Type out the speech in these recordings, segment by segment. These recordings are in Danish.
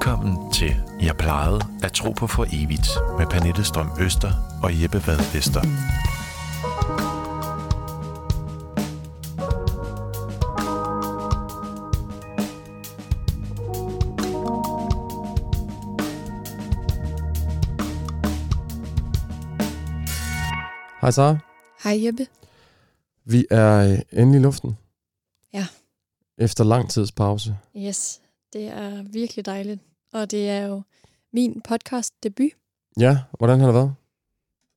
Velkommen til Jeg plejede at tro på for evigt med Pernille Strøm Øster og Jeppe Vad Vester. Hej Sara. Hej Jeppe. Vi er øh, endelig i luften. Ja. Efter lang tids pause. Yes, det er virkelig dejligt. Og det er jo min podcast debut. Ja, hvordan har det været?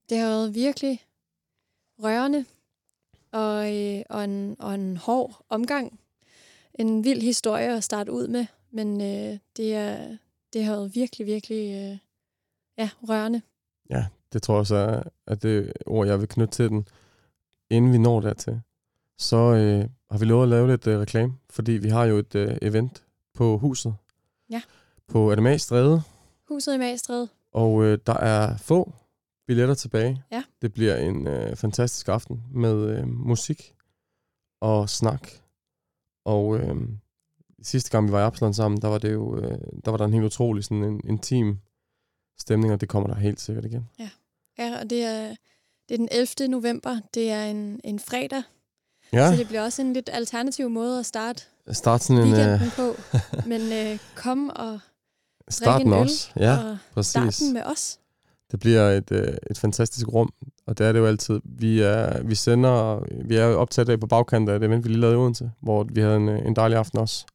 Det har været virkelig rørende og, øh, og, en, og en hård omgang. En vild historie at starte ud med, men øh, det, er, det har været virkelig, virkelig øh, ja, rørende. Ja, det tror jeg også er, er det ord, jeg vil knytte til den. Inden vi når dertil, så øh, har vi lovet at lave lidt øh, reklame, fordi vi har jo et øh, event på huset. Ja. På Ademag Stræde, Huset i Magstred. og øh, der er få billetter tilbage. Ja. Det bliver en øh, fantastisk aften med øh, musik og snak. Og øh, sidste gang vi var i Absalon sammen, der var det jo øh, der var der en helt utrolig sådan en intim stemning, og det kommer der helt sikkert igen. Ja, og det er, det er den 11. november. Det er en, en fredag, Ja, så det bliver også en lidt alternativ måde at starte start sådan en... Øh, weekenden på. Men øh, kom og start øl, os. Ja, og præcis. start den med os. Det bliver et, øh, et fantastisk rum, og det er det jo altid. Vi, er, vi sender, vi er optaget af på bagkanten af det event, vi lige lavede i Odense, hvor vi havde en, øh, en dejlig aften også.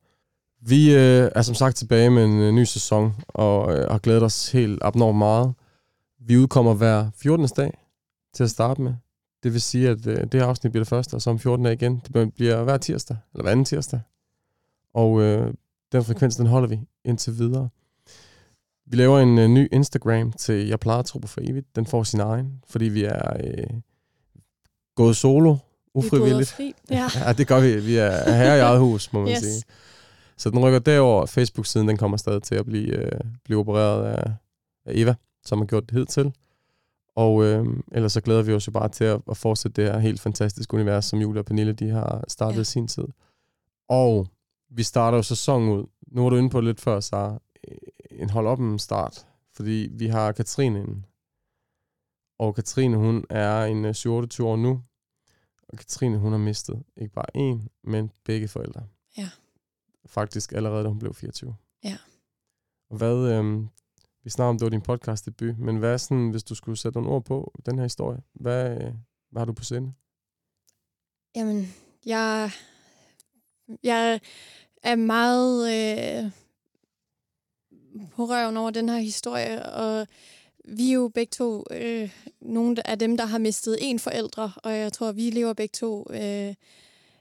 Vi øh, er som sagt tilbage med en øh, ny sæson, og øh, har glædet os helt abnormt meget. Vi udkommer hver 14. dag til at starte med. Det vil sige, at øh, det her afsnit bliver det første, og så om 14 dage igen. Det bliver hver tirsdag, eller hver anden tirsdag. Og øh, den frekvens, den holder vi indtil videre. Vi laver en øh, ny Instagram til Jeg plejer at tro på for evigt. Den får sin egen, fordi vi er øh, gået solo, Vi ufrivilligt. fri. Ja. Ja, det gør vi. Vi er her i eget hus, må man Yes. sige. Så den rykker derover. Facebook-siden, den kommer stadig til at blive, øh, blive opereret af, af Eva, som har gjort det hidtil. Og øh, ellers så glæder vi os jo bare til at, at fortsætte det her helt fantastiske univers, som Julia og Pernille de har startet ja. Sin tid. Og vi starter jo sæsonen ud. Nu var du inde på det lidt før, så en hold op en start. Fordi vi har Katrine inde. Og Katrine, hun er en øh, 27 år nu. Og Katrine, hun har mistet ikke bare en, men begge forældre. Ja. Faktisk allerede, da hun blev 24. Ja. Og hvad, øhm, vi snakker om, det var din podcast debut, men hvad er sådan, hvis du skulle sætte nogle ord på den her historie, hvad, øh, hvad har du på sinde? Jamen, jeg, jeg er meget øh, på røven over den her historie, og vi er jo begge to øh, nogle af dem, der har mistet en forældre, og jeg tror, vi lever begge to øh,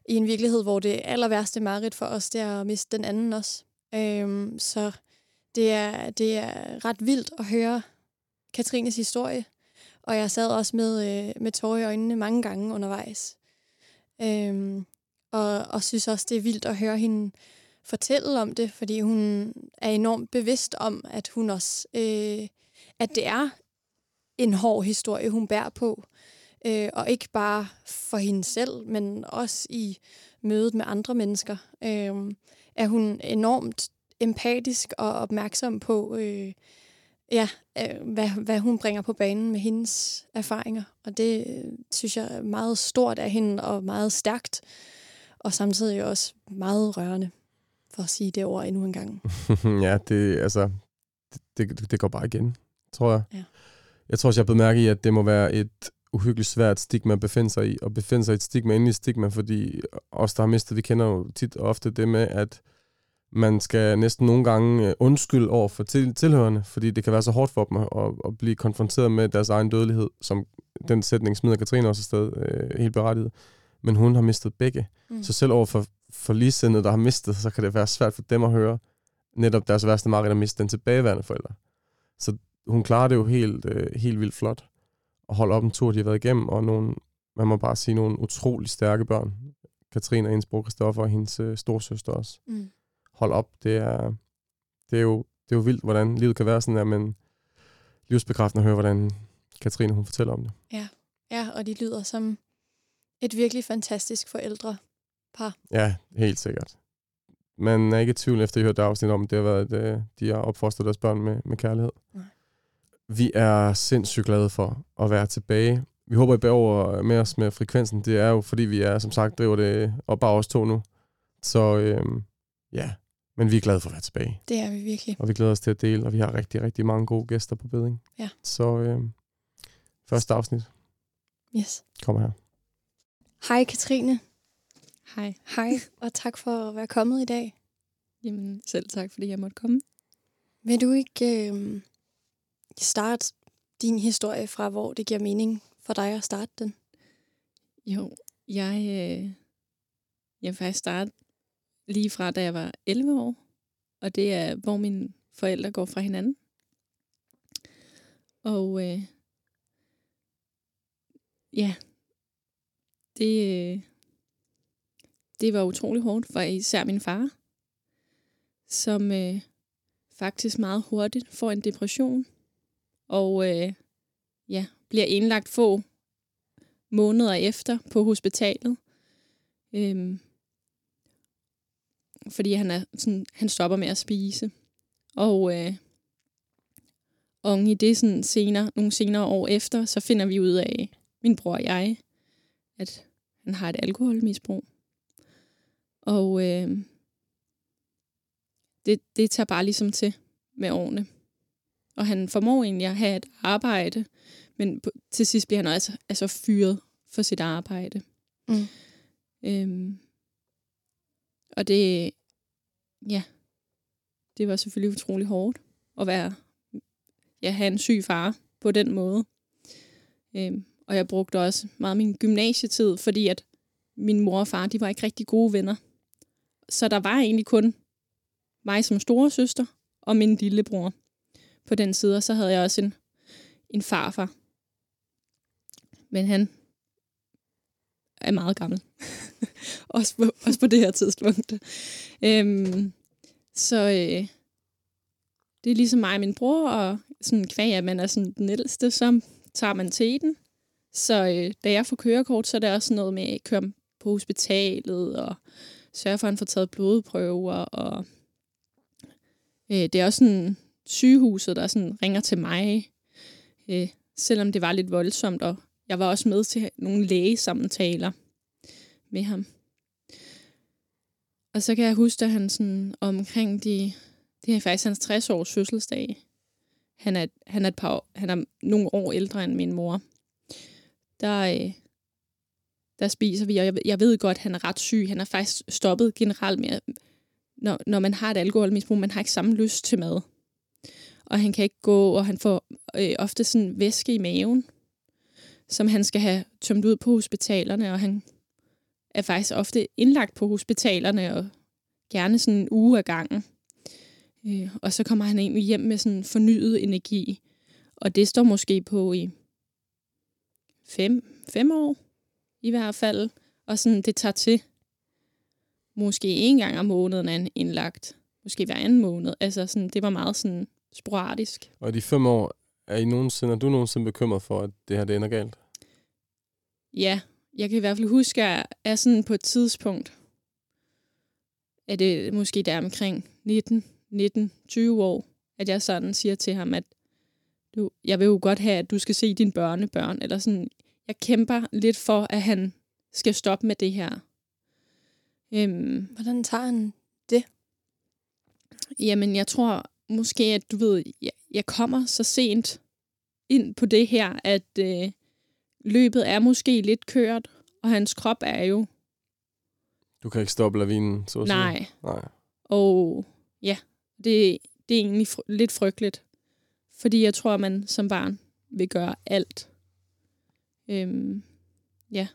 i en virkelighed, hvor det aller værste mareridt for os, det er at miste den anden også. Øh, så det er, det er ret vildt at høre Katrines historie, og jeg sad også med, øh, med tårer i øjnene mange gange undervejs. Øh, og, og synes også, det er vildt at høre hende fortælle om det, fordi hun er enormt bevidst om, at hun også, øh, at det er en hård historie, hun bærer på. Øh, og ikke bare for hende selv, men også i mødet med andre mennesker. Øh, er hun enormt empatisk og opmærksom på, øh, ja, øh, hvad, hvad hun bringer på banen med hendes erfaringer. Og det øh, synes jeg er meget stort af hende og meget stærkt. Og samtidig også meget rørende, for at sige det ord endnu en gang. ja, det, altså, det, det, det går bare igen, tror jeg. Ja. Jeg tror også, jeg har mærke i, at det må være et uhyggeligt svært stigma at befinde sig i, og befinde sig i et stigma endelig stigma, fordi os, der har mistet, vi kender jo tit og ofte det med, at man skal næsten nogle gange øh, undskylde over for til, tilhørende, fordi det kan være så hårdt for dem at, at blive konfronteret med deres egen dødelighed, som den sætning smider Katrine også afsted, øh, helt berettiget. Men hun har mistet begge. Mm. Så selv over for, for ligesindede, der har mistet, så kan det være svært for dem at høre netop deres værste mareridt at miste den tilbageværende forælder. Så hun klarer det jo helt, øh, helt vildt flot og holde op en tur, de har været igennem, og nogle, man må bare sige, nogle utrolig stærke børn. Katrine og hendes bror Christoffer og hendes øh, storsøster også. Mm. Hold op, det er, det er, jo, det er jo vildt, hvordan livet kan være sådan der, men livsbekræftende at høre, hvordan Katrine hun fortæller om det. Ja, og de lyder som et virkelig fantastisk forældre. Ja, helt sikkert. man er ikke i tvivl efter, at I hørte afsnit om, det har været, at øh, de har opfostret deres børn med, med kærlighed. Nej. Vi er sindssygt glade for at være tilbage. Vi håber, I bærer med os med frekvensen. Det er jo, fordi vi er, som sagt, driver det op bare os to nu. Så øhm, ja, men vi er glade for at være tilbage. Det er vi virkelig. Og vi glæder os til at dele, og vi har rigtig, rigtig mange gode gæster på beding. Ja. Så øhm, første afsnit Yes. kommer her. Hej Katrine. Hej. Hej, og tak for at være kommet i dag. Jamen, selv tak, fordi jeg måtte komme. Vil du ikke øh, starte din historie fra, hvor det giver mening for dig at starte den? Jo, jeg, øh, jeg vil faktisk starte lige fra, da jeg var 11 år. Og det er, hvor mine forældre går fra hinanden. Og øh, ja, det, øh, det var utrolig hårdt for især min far, som øh, faktisk meget hurtigt får en depression. Og øh, ja, bliver indlagt få måneder efter på hospitalet. Øhm, fordi han, er sådan, han stopper med at spise. Og, øh, og i det sådan senere, nogle senere år efter, så finder vi ud af, min bror og jeg, at han har et alkoholmisbrug. Og øh, det, det tager bare ligesom til med årene. Og han formår egentlig at have et arbejde, men på, til sidst bliver han også altså fyret for sit arbejde. Mm. Øhm, og det, ja, det var selvfølgelig utrolig hårdt at være, ja, have en syg far på den måde. Øhm, og jeg brugte også meget min gymnasietid, fordi at min mor og far, de var ikke rigtig gode venner. Så der var egentlig kun mig som store søster og min lillebror på den side, og så havde jeg også en, en farfar. Men han er meget gammel. også, på, også på det her tidspunkt. Øhm, så øh, det er ligesom mig og min bror, og sådan kvæg, at man er sådan den ældste, så tager man til den. Så øh, da jeg får kørekort, så er det også noget med at køre på hospitalet, og sørge for, at han får taget blodprøver, og øh, det er også sådan sygehuset, der sådan ringer til mig, øh, selvom det var lidt voldsomt, og jeg var også med til nogle lægesamtaler med ham. Og så kan jeg huske, at han sådan omkring de, det er faktisk hans 60 års fødselsdag. Han er, han er, et par, han er nogle år ældre end min mor. Der, øh, der spiser vi, og jeg, jeg ved godt, at han er ret syg. Han er faktisk stoppet generelt med, når, når man har et alkoholmisbrug, man har ikke samme lyst til mad. Og han kan ikke gå, og han får øh, ofte sådan væske i maven, som han skal have tømt ud på hospitalerne, og han er faktisk ofte indlagt på hospitalerne, og gerne sådan en uge ad gangen. Øh, og så kommer han egentlig hjem med sådan fornyet energi, og det står måske på i fem, fem år i hvert fald, og sådan det tager til. Måske en gang om måneden er indlagt, måske hver anden måned. Altså sådan, det var meget sådan sporadisk. Og de fem år, er, I nogensinde, er du nogensinde bekymret for, at det her det ender galt? Ja, jeg kan i hvert fald huske, at jeg er sådan på et tidspunkt, at det måske der omkring 19, 19, 20 år, at jeg sådan siger til ham, at du, jeg vil jo godt have, at du skal se dine børnebørn, eller sådan, jeg kæmper lidt for, at han skal stoppe med det her. Øhm, Hvordan tager han? Jamen, jeg tror måske, at du ved, jeg, jeg kommer så sent ind på det her, at øh, løbet er måske lidt kørt, og hans krop er jo Du kan ikke stoppe lavinen, så at sige. nej. Nej. Og ja, det, det er egentlig fr- lidt frygteligt. Fordi jeg tror, at man som barn vil gøre alt. Øhm, ja.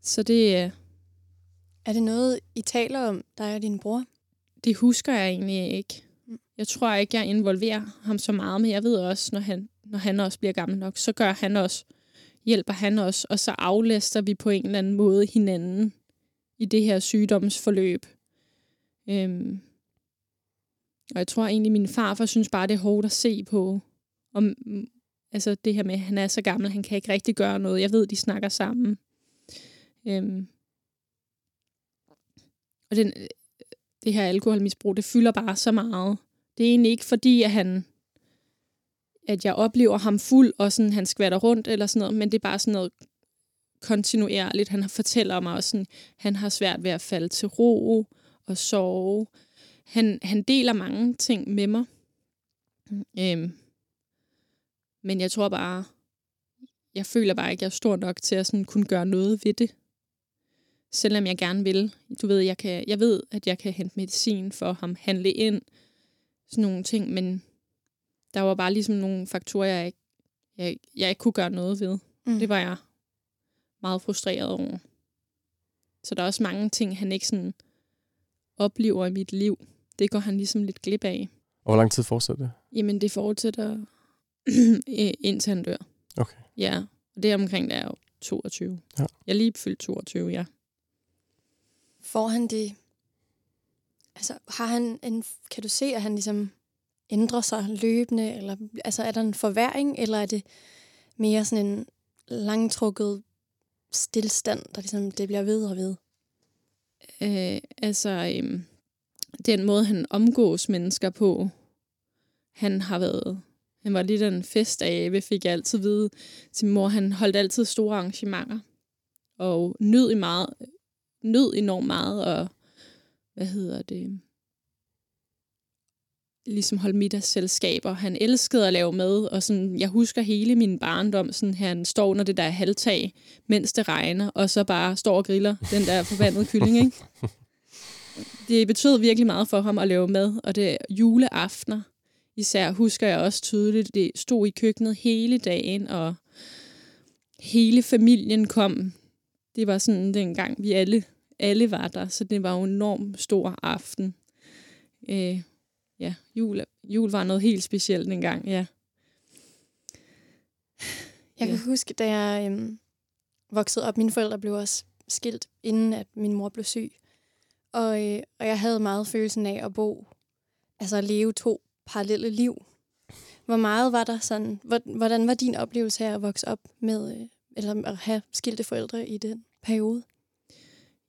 Så det, øh, Er det noget, I taler om, dig og din bror? det husker jeg egentlig ikke. Mm. Jeg tror ikke, jeg involverer ham så meget, men jeg ved også, når han, når han også bliver gammel nok, så gør han også, hjælper han også, og så aflaster vi på en eller anden måde hinanden i det her sygdomsforløb. Øhm, og jeg tror egentlig, min farfar synes bare, det er hårdt at se på. Om, mm, altså det her med, at han er så gammel, han kan ikke rigtig gøre noget. Jeg ved, de snakker sammen. Øhm, og den, øh, det her alkoholmisbrug, det fylder bare så meget. Det er egentlig ikke fordi, at han at jeg oplever ham fuld, og sådan, han skvatter rundt eller sådan noget, men det er bare sådan noget kontinuerligt. Han fortæller mig også, sådan, han har svært ved at falde til ro og sove. Han, han deler mange ting med mig. Øhm, men jeg tror bare, jeg føler bare ikke, at jeg er stor nok til at sådan kunne gøre noget ved det. Selvom jeg gerne vil. Du ved, jeg, kan, jeg ved, at jeg kan hente medicin for ham, handle ind, sådan nogle ting, men der var bare ligesom nogle faktorer, jeg ikke, jeg, jeg ikke kunne gøre noget ved. Mm. Det var jeg meget frustreret over. Så der er også mange ting, han ikke sådan oplever i mit liv. Det går han ligesom lidt glip af. Og hvor lang tid fortsætter det? Jamen, det fortsætter indtil han dør. Okay. Ja, og det er omkring, der er jo 22. Ja. Jeg er lige fyldt 22, ja. Får han det... Altså, har han en... Kan du se, at han ligesom ændrer sig løbende? Eller, altså, er der en forværing, eller er det mere sådan en langtrukket stillstand, der ligesom det bliver ved og ved? Øh, altså, øhm, den måde, han omgås mennesker på, han har været... Han var lidt en fest af, vi fik jeg altid vide til mor. Han holdt altid store arrangementer, og nød, i meget, nød enormt meget, og hvad hedder det, ligesom holde middagsselskaber. Han elskede at lave mad, og sådan, jeg husker hele min barndom, sådan, han står under det der halvtag, mens det regner, og så bare står og griller den der forbandede kylling, ikke? Det betød virkelig meget for ham at lave mad, og det juleaftener, især husker jeg også tydeligt, det stod i køkkenet hele dagen, og hele familien kom. Det var sådan den gang, vi alle, alle var der, så det var jo en enormt stor aften. Øh, ja, jul, jul var noget helt specielt dengang, ja. Jeg kan ja. huske, da jeg øhm, voksede op, mine forældre blev også skilt, inden at min mor blev syg. Og, øh, og jeg havde meget følelsen af at bo, altså at leve to parallelle liv. Hvor meget var der sådan, hvordan var din oplevelse af at vokse op med, øh, eller at have skilte forældre i den periode?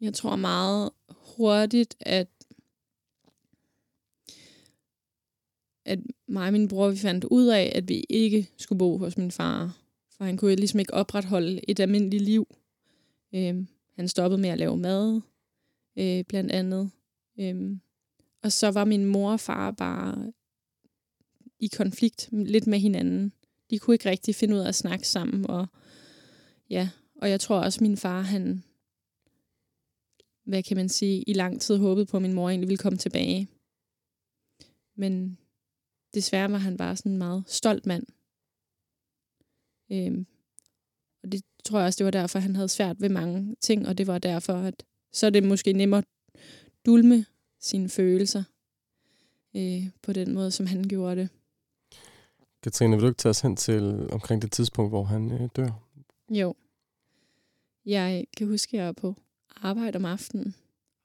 Jeg tror meget hurtigt, at at mig og min bror, vi fandt ud af, at vi ikke skulle bo hos min far. For han kunne ligesom ikke opretholde et almindeligt liv. Øhm, han stoppede med at lave mad, øh, blandt andet. Øhm, og så var min mor og far bare i konflikt lidt med hinanden. De kunne ikke rigtig finde ud af at snakke sammen. Og, ja, og jeg tror også, at min far, han, hvad kan man sige, i lang tid håbede på, at min mor egentlig ville komme tilbage. Men desværre var han bare sådan en meget stolt mand. Øhm, og det tror jeg også, det var derfor, han havde svært ved mange ting, og det var derfor, at så er det måske nemmere at dulme sine følelser øh, på den måde, som han gjorde det. Katrine, vil du ikke tage os hen til omkring det tidspunkt, hvor han øh, dør? Jo. Jeg kan huske, at jeg er på arbejde om aftenen,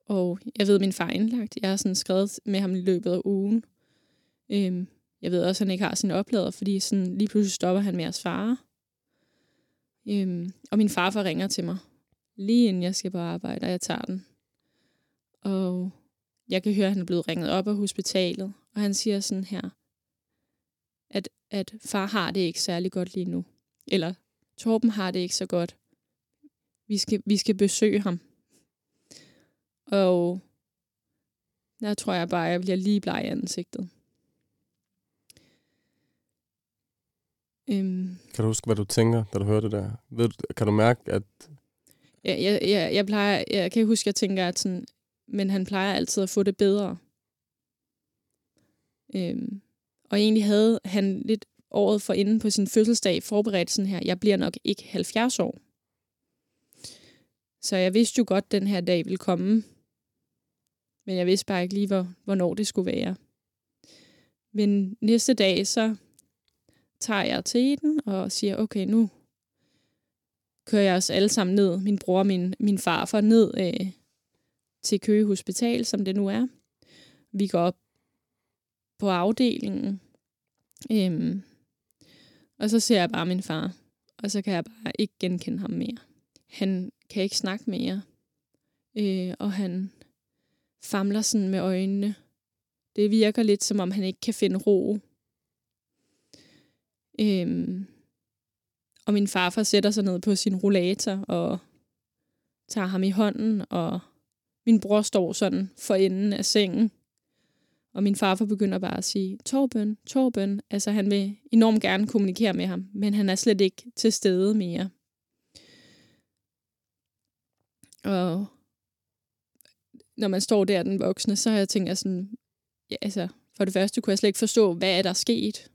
og jeg ved, at min far er indlagt. Jeg har sådan skrevet med ham i løbet af ugen. Øhm, jeg ved også, at han ikke har sin oplader, fordi sådan, lige pludselig stopper han med at svare. Øhm, og min farfar ringer til mig, lige inden jeg skal på arbejde, og jeg tager den. Og jeg kan høre, at han er blevet ringet op af hospitalet, og han siger sådan her, at, far har det ikke særlig godt lige nu. Eller Torben har det ikke så godt. Vi skal, vi skal besøge ham. Og der tror jeg bare, at jeg bliver lige bleg i ansigtet. Øhm, kan du huske, hvad du tænker, da du hører det der? Ved du, kan du mærke, at... Ja, jeg, jeg, jeg, plejer, jeg kan huske, at jeg tænker, at sådan, men han plejer altid at få det bedre. Øhm, og egentlig havde han lidt året for inden på sin fødselsdag forberedt sådan her, jeg bliver nok ikke 70 år. Så jeg vidste jo godt, at den her dag ville komme. Men jeg vidste bare ikke lige, hvor, hvornår det skulle være. Men næste dag, så tager jeg til den og siger, okay, nu kører jeg os alle sammen ned, min bror og min, min farfar, ned øh, til Køge Hospital, som det nu er. Vi går op på afdelingen, øhm, og så ser jeg bare min far, og så kan jeg bare ikke genkende ham mere. Han kan ikke snakke mere, øh, og han famler sådan med øjnene. Det virker lidt, som om han ikke kan finde ro. Øhm, og min farfar sætter sig ned på sin rollator og tager ham i hånden, og min bror står sådan for enden af sengen. Og min farfar begynder bare at sige, Torben, Torben. Altså han vil enormt gerne kommunikere med ham, men han er slet ikke til stede mere. Og når man står der, den voksne, så har jeg tænkt, sådan, ja, altså, for det første kunne jeg slet ikke forstå, hvad er der sket,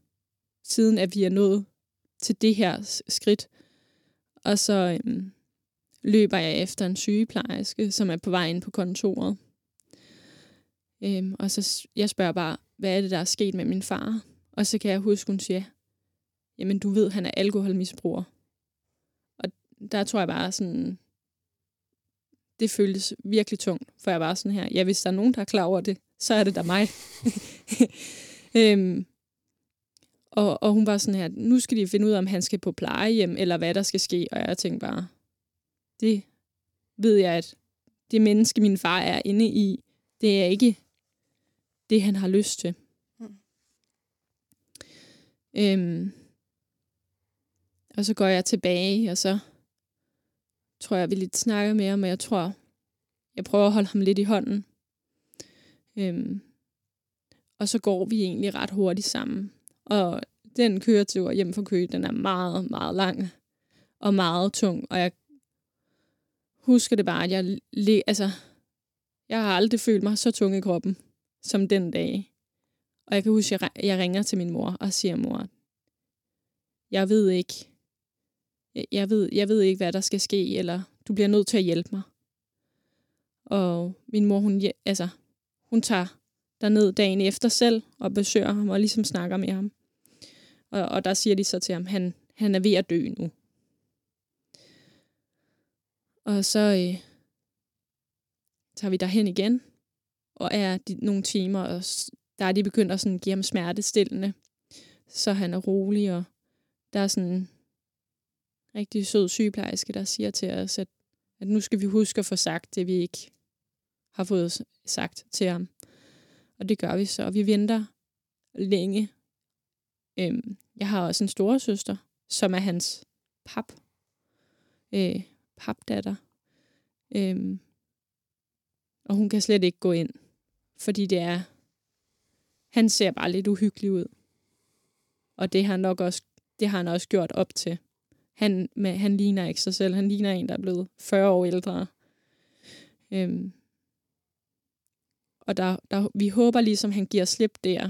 siden at vi er nået til det her skridt. Og så øhm, løber jeg efter en sygeplejerske, som er på vej ind på kontoret. Øhm, og så jeg spørger bare, hvad er det, der er sket med min far? Og så kan jeg huske, hun siger, jamen du ved, han er alkoholmisbruger. Og der tror jeg bare sådan, det føltes virkelig tungt, for jeg var sådan her, ja, hvis der er nogen, der er klar over det, så er det da mig. øhm, og, og hun var sådan her, nu skal de finde ud af, om han skal på plejehjem, eller hvad der skal ske. Og jeg tænkte bare, det ved jeg, at det menneske, min far er inde i, det er ikke det, han har lyst til. Mm. Øhm, og så går jeg tilbage, og så tror jeg, vi lidt snakker ham, og jeg tror, jeg prøver at holde ham lidt i hånden. Øhm, og så går vi egentlig ret hurtigt sammen. Og den køretur hjem fra Køge, den er meget, meget lang og meget tung. Og jeg husker det bare, at jeg, altså, jeg har aldrig følt mig så tung i kroppen som den dag. Og jeg kan huske, at jeg ringer til min mor og siger, mor, jeg ved ikke, jeg ved, jeg ved ikke, hvad der skal ske, eller du bliver nødt til at hjælpe mig. Og min mor, hun, altså, hun tager derned dagen efter selv og besøger ham og ligesom snakker med ham. Og, og der siger de så til ham, han, han er ved at dø nu. Og så øh, tager vi derhen igen, og er de, nogle timer, og der er de begyndt at sådan give ham smertestillende, så han er rolig, og der er sådan en rigtig sød sygeplejerske, der siger til os, at, at nu skal vi huske at få sagt det, vi ikke har fået sagt til ham. Og det gør vi så, og vi venter længe. Øhm, jeg har også en store søster, som er hans pap, øh, papdatter. Øhm, og hun kan slet ikke gå ind, fordi det er, han ser bare lidt uhyggelig ud. Og det har, nok også, det har han også gjort op til. Han, med, han ligner ikke sig selv. Han ligner en, der er blevet 40 år ældre. Øhm, og der, der, vi håber ligesom, han giver slip der.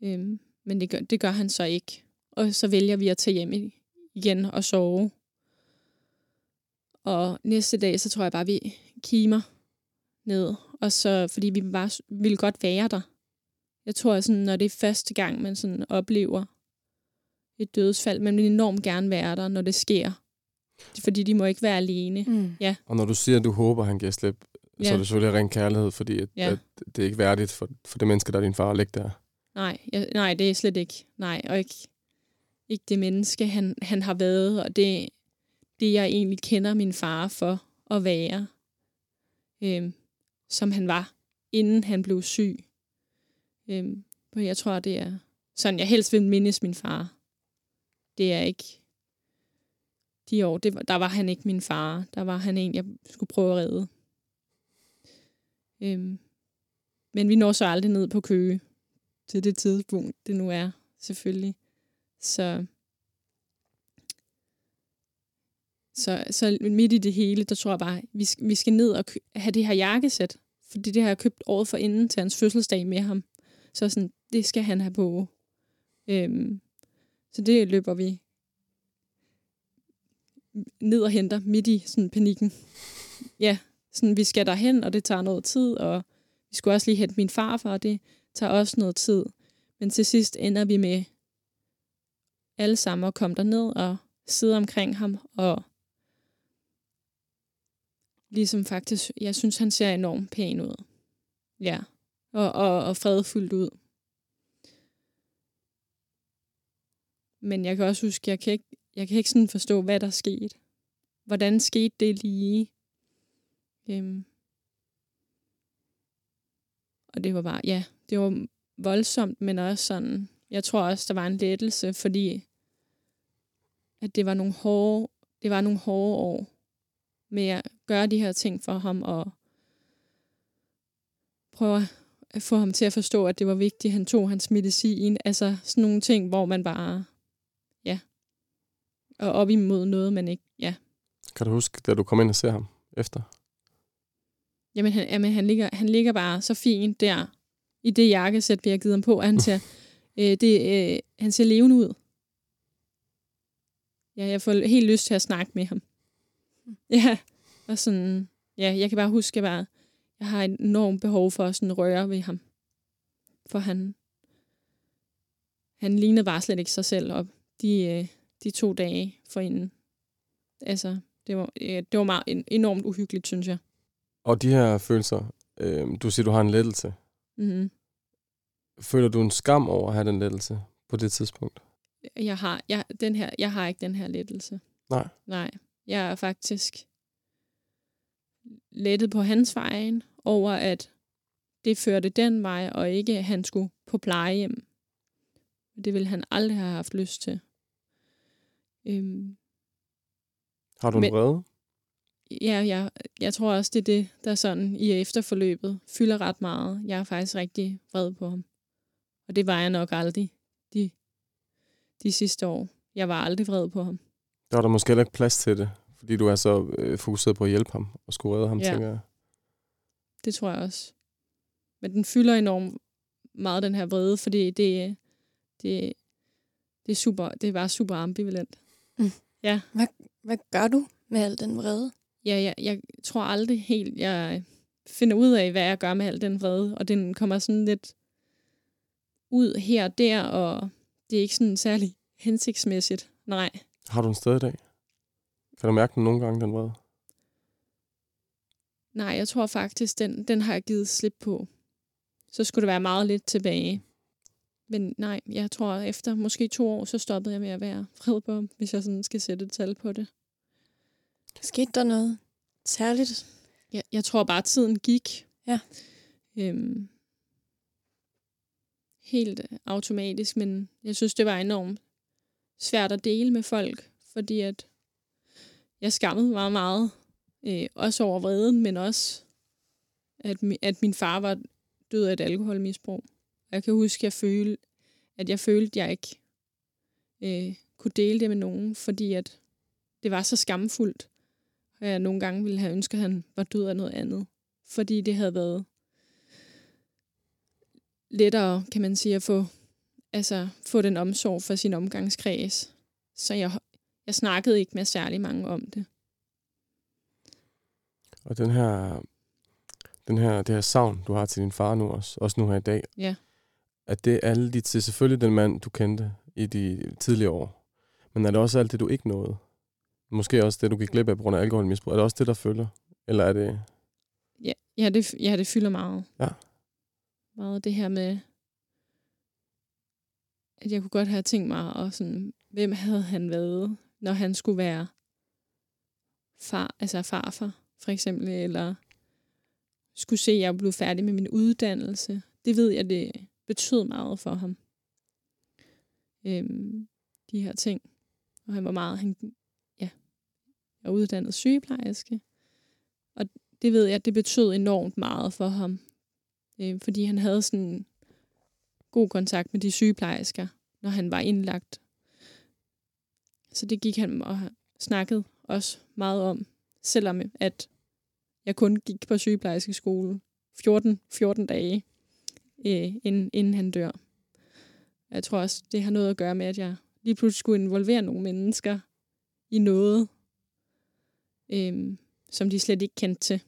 Øhm, men det gør, det gør han så ikke. Og så vælger vi at tage hjem igen og sove. Og næste dag, så tror jeg bare, vi kimer ned. Og så, fordi vi bare ville godt være der. Jeg tror, sådan, når det er første gang, man sådan oplever et dødsfald, man vil enormt gerne være der, når det sker. Fordi de må ikke være alene. Mm. Ja. Og når du siger, at du håber, at han giver slip, ja. så er det selvfølgelig ren kærlighed, fordi at, ja. at det er ikke værdigt for, for det menneske, der er din far, at lægge der. Nej, jeg, nej, det er slet ikke. Nej, og ikke, ikke det menneske, han, han har været, og det, det, jeg egentlig kender min far for at være, øhm, som han var, inden han blev syg. Øhm, jeg tror, det er sådan, jeg helst vil mindes min far. Det er ikke de år, det var, der var han ikke min far. Der var han en, jeg skulle prøve at redde. Øhm, men vi når så aldrig ned på Køge til det tidspunkt, det nu er, selvfølgelig. Så, så, så midt i det hele, der tror jeg bare, vi vi skal ned og have det her jakkesæt, fordi det har jeg købt året for inden til hans fødselsdag med ham. Så sådan, det skal han have på. Øhm, så det løber vi ned og henter midt i sådan panikken. Ja, sådan, vi skal derhen, og det tager noget tid, og vi skulle også lige hente min farfar, og det tager også noget tid. Men til sidst ender vi med alle sammen at komme derned og sidde omkring ham, og ligesom faktisk, jeg synes, han ser enormt pæn ud. Ja, og, og, og fredfuldt ud. Men jeg kan også huske, jeg kan ikke, jeg kan ikke sådan forstå, hvad der skete. Hvordan skete det lige? Øhm. Og det var bare, ja, det var voldsomt, men også sådan, jeg tror også, der var en lettelse, fordi at det var nogle hårde, det var nogle hårde år med at gøre de her ting for ham og prøve at få ham til at forstå, at det var vigtigt, han tog hans medicin. Altså sådan nogle ting, hvor man bare, ja, og op imod noget, man ikke, ja. Kan du huske, da du kom ind og ser ham efter? Jamen, han, jamen, han, ligger, han ligger bare så fint der, i det jakkesæt, vi har givet ham på, at han ser, øh, det, øh, han ser levende ud. Ja, jeg får helt lyst til at snakke med ham. Ja, og sådan, ja, jeg kan bare huske, at jeg, bare, jeg har et enormt behov for at sådan røre ved ham. For han, han lignede bare slet ikke sig selv op de, øh, de to dage forinden. Altså, det var, det var meget enormt uhyggeligt, synes jeg. Og de her følelser, øh, du siger, du har en lettelse. Mm-hmm. Føler du en skam over at have den lettelse på det tidspunkt? Jeg har, jeg, den her, jeg har ikke den her lettelse. Nej. Nej. Jeg er faktisk lettet på hans vejen over, at det førte den vej, og ikke at han skulle på plejehjem. Det ville han aldrig have haft lyst til. Øhm, har du en vrede? Ja, jeg, jeg tror også, det er det, der sådan i efterforløbet fylder ret meget. Jeg er faktisk rigtig vred på ham. Og det var jeg nok aldrig de, de sidste år. Jeg var aldrig vred på ham. Der var der måske heller ikke plads til det, fordi du er så øh, fokuseret på at hjælpe ham og skulle redde ham, ja. tænker jeg. Det tror jeg også. Men den fylder enormt meget, den her vrede, fordi det, det, det, er, super, det er bare super ambivalent. Mm. Ja. Hvad, hvad gør du med al den vrede? Ja, jeg, jeg tror aldrig helt, jeg finder ud af, hvad jeg gør med al den vrede, og den kommer sådan lidt ud her og der, og det er ikke sådan særlig hensigtsmæssigt. Nej. Har du en sted i dag? Kan du mærke den nogle gange, den vrede? Nej, jeg tror faktisk, den, den har jeg givet slip på. Så skulle det være meget lidt tilbage. Men nej, jeg tror, efter måske to år, så stoppede jeg med at være fred på, hvis jeg sådan skal sætte et tal på det. Skete der noget særligt? Jeg, jeg tror bare, at tiden gik. Ja. Øhm, helt automatisk, men jeg synes, det var enormt svært at dele med folk, fordi at jeg skammede mig meget, øh, også over vreden, men også, at, at min far var død af et alkoholmisbrug. Jeg kan huske, at jeg følte, at jeg følte, at jeg ikke øh, kunne dele det med nogen, fordi at det var så skamfuldt. Og jeg nogle gange ville have ønsket, at han var død af noget andet. Fordi det havde været lettere, kan man sige, at få, altså, få den omsorg for sin omgangskreds. Så jeg, jeg snakkede ikke med særlig mange om det. Og den her, den her, det her savn, du har til din far nu også, også nu her i dag, ja. at det er alle de til selvfølgelig den mand, du kendte i de tidligere år. Men er det også alt det, du ikke nåede? Måske også det, du gik glip af på grund af alkoholmisbrug. Er det også det, der følger? Eller er det... Ja, ja, det, ja det fylder meget. Ja. Meget det her med, at jeg kunne godt have tænkt mig, og sådan, hvem havde han været, når han skulle være far, altså farfar, for eksempel, eller skulle se, at jeg blev færdig med min uddannelse. Det ved jeg, det betød meget for ham. Øhm, de her ting. Og han var meget, han ja, er uddannet sygeplejerske. Og det ved jeg, det betød enormt meget for ham. Øh, fordi han havde sådan god kontakt med de sygeplejersker, når han var indlagt. Så det gik han og snakkede også meget om, selvom at jeg kun gik på sygeplejerskeskole 14, 14 dage, øh, inden, inden han dør. Jeg tror også, det har noget at gøre med, at jeg lige pludselig skulle involvere nogle mennesker i noget, øhm, som de slet ikke kendte til.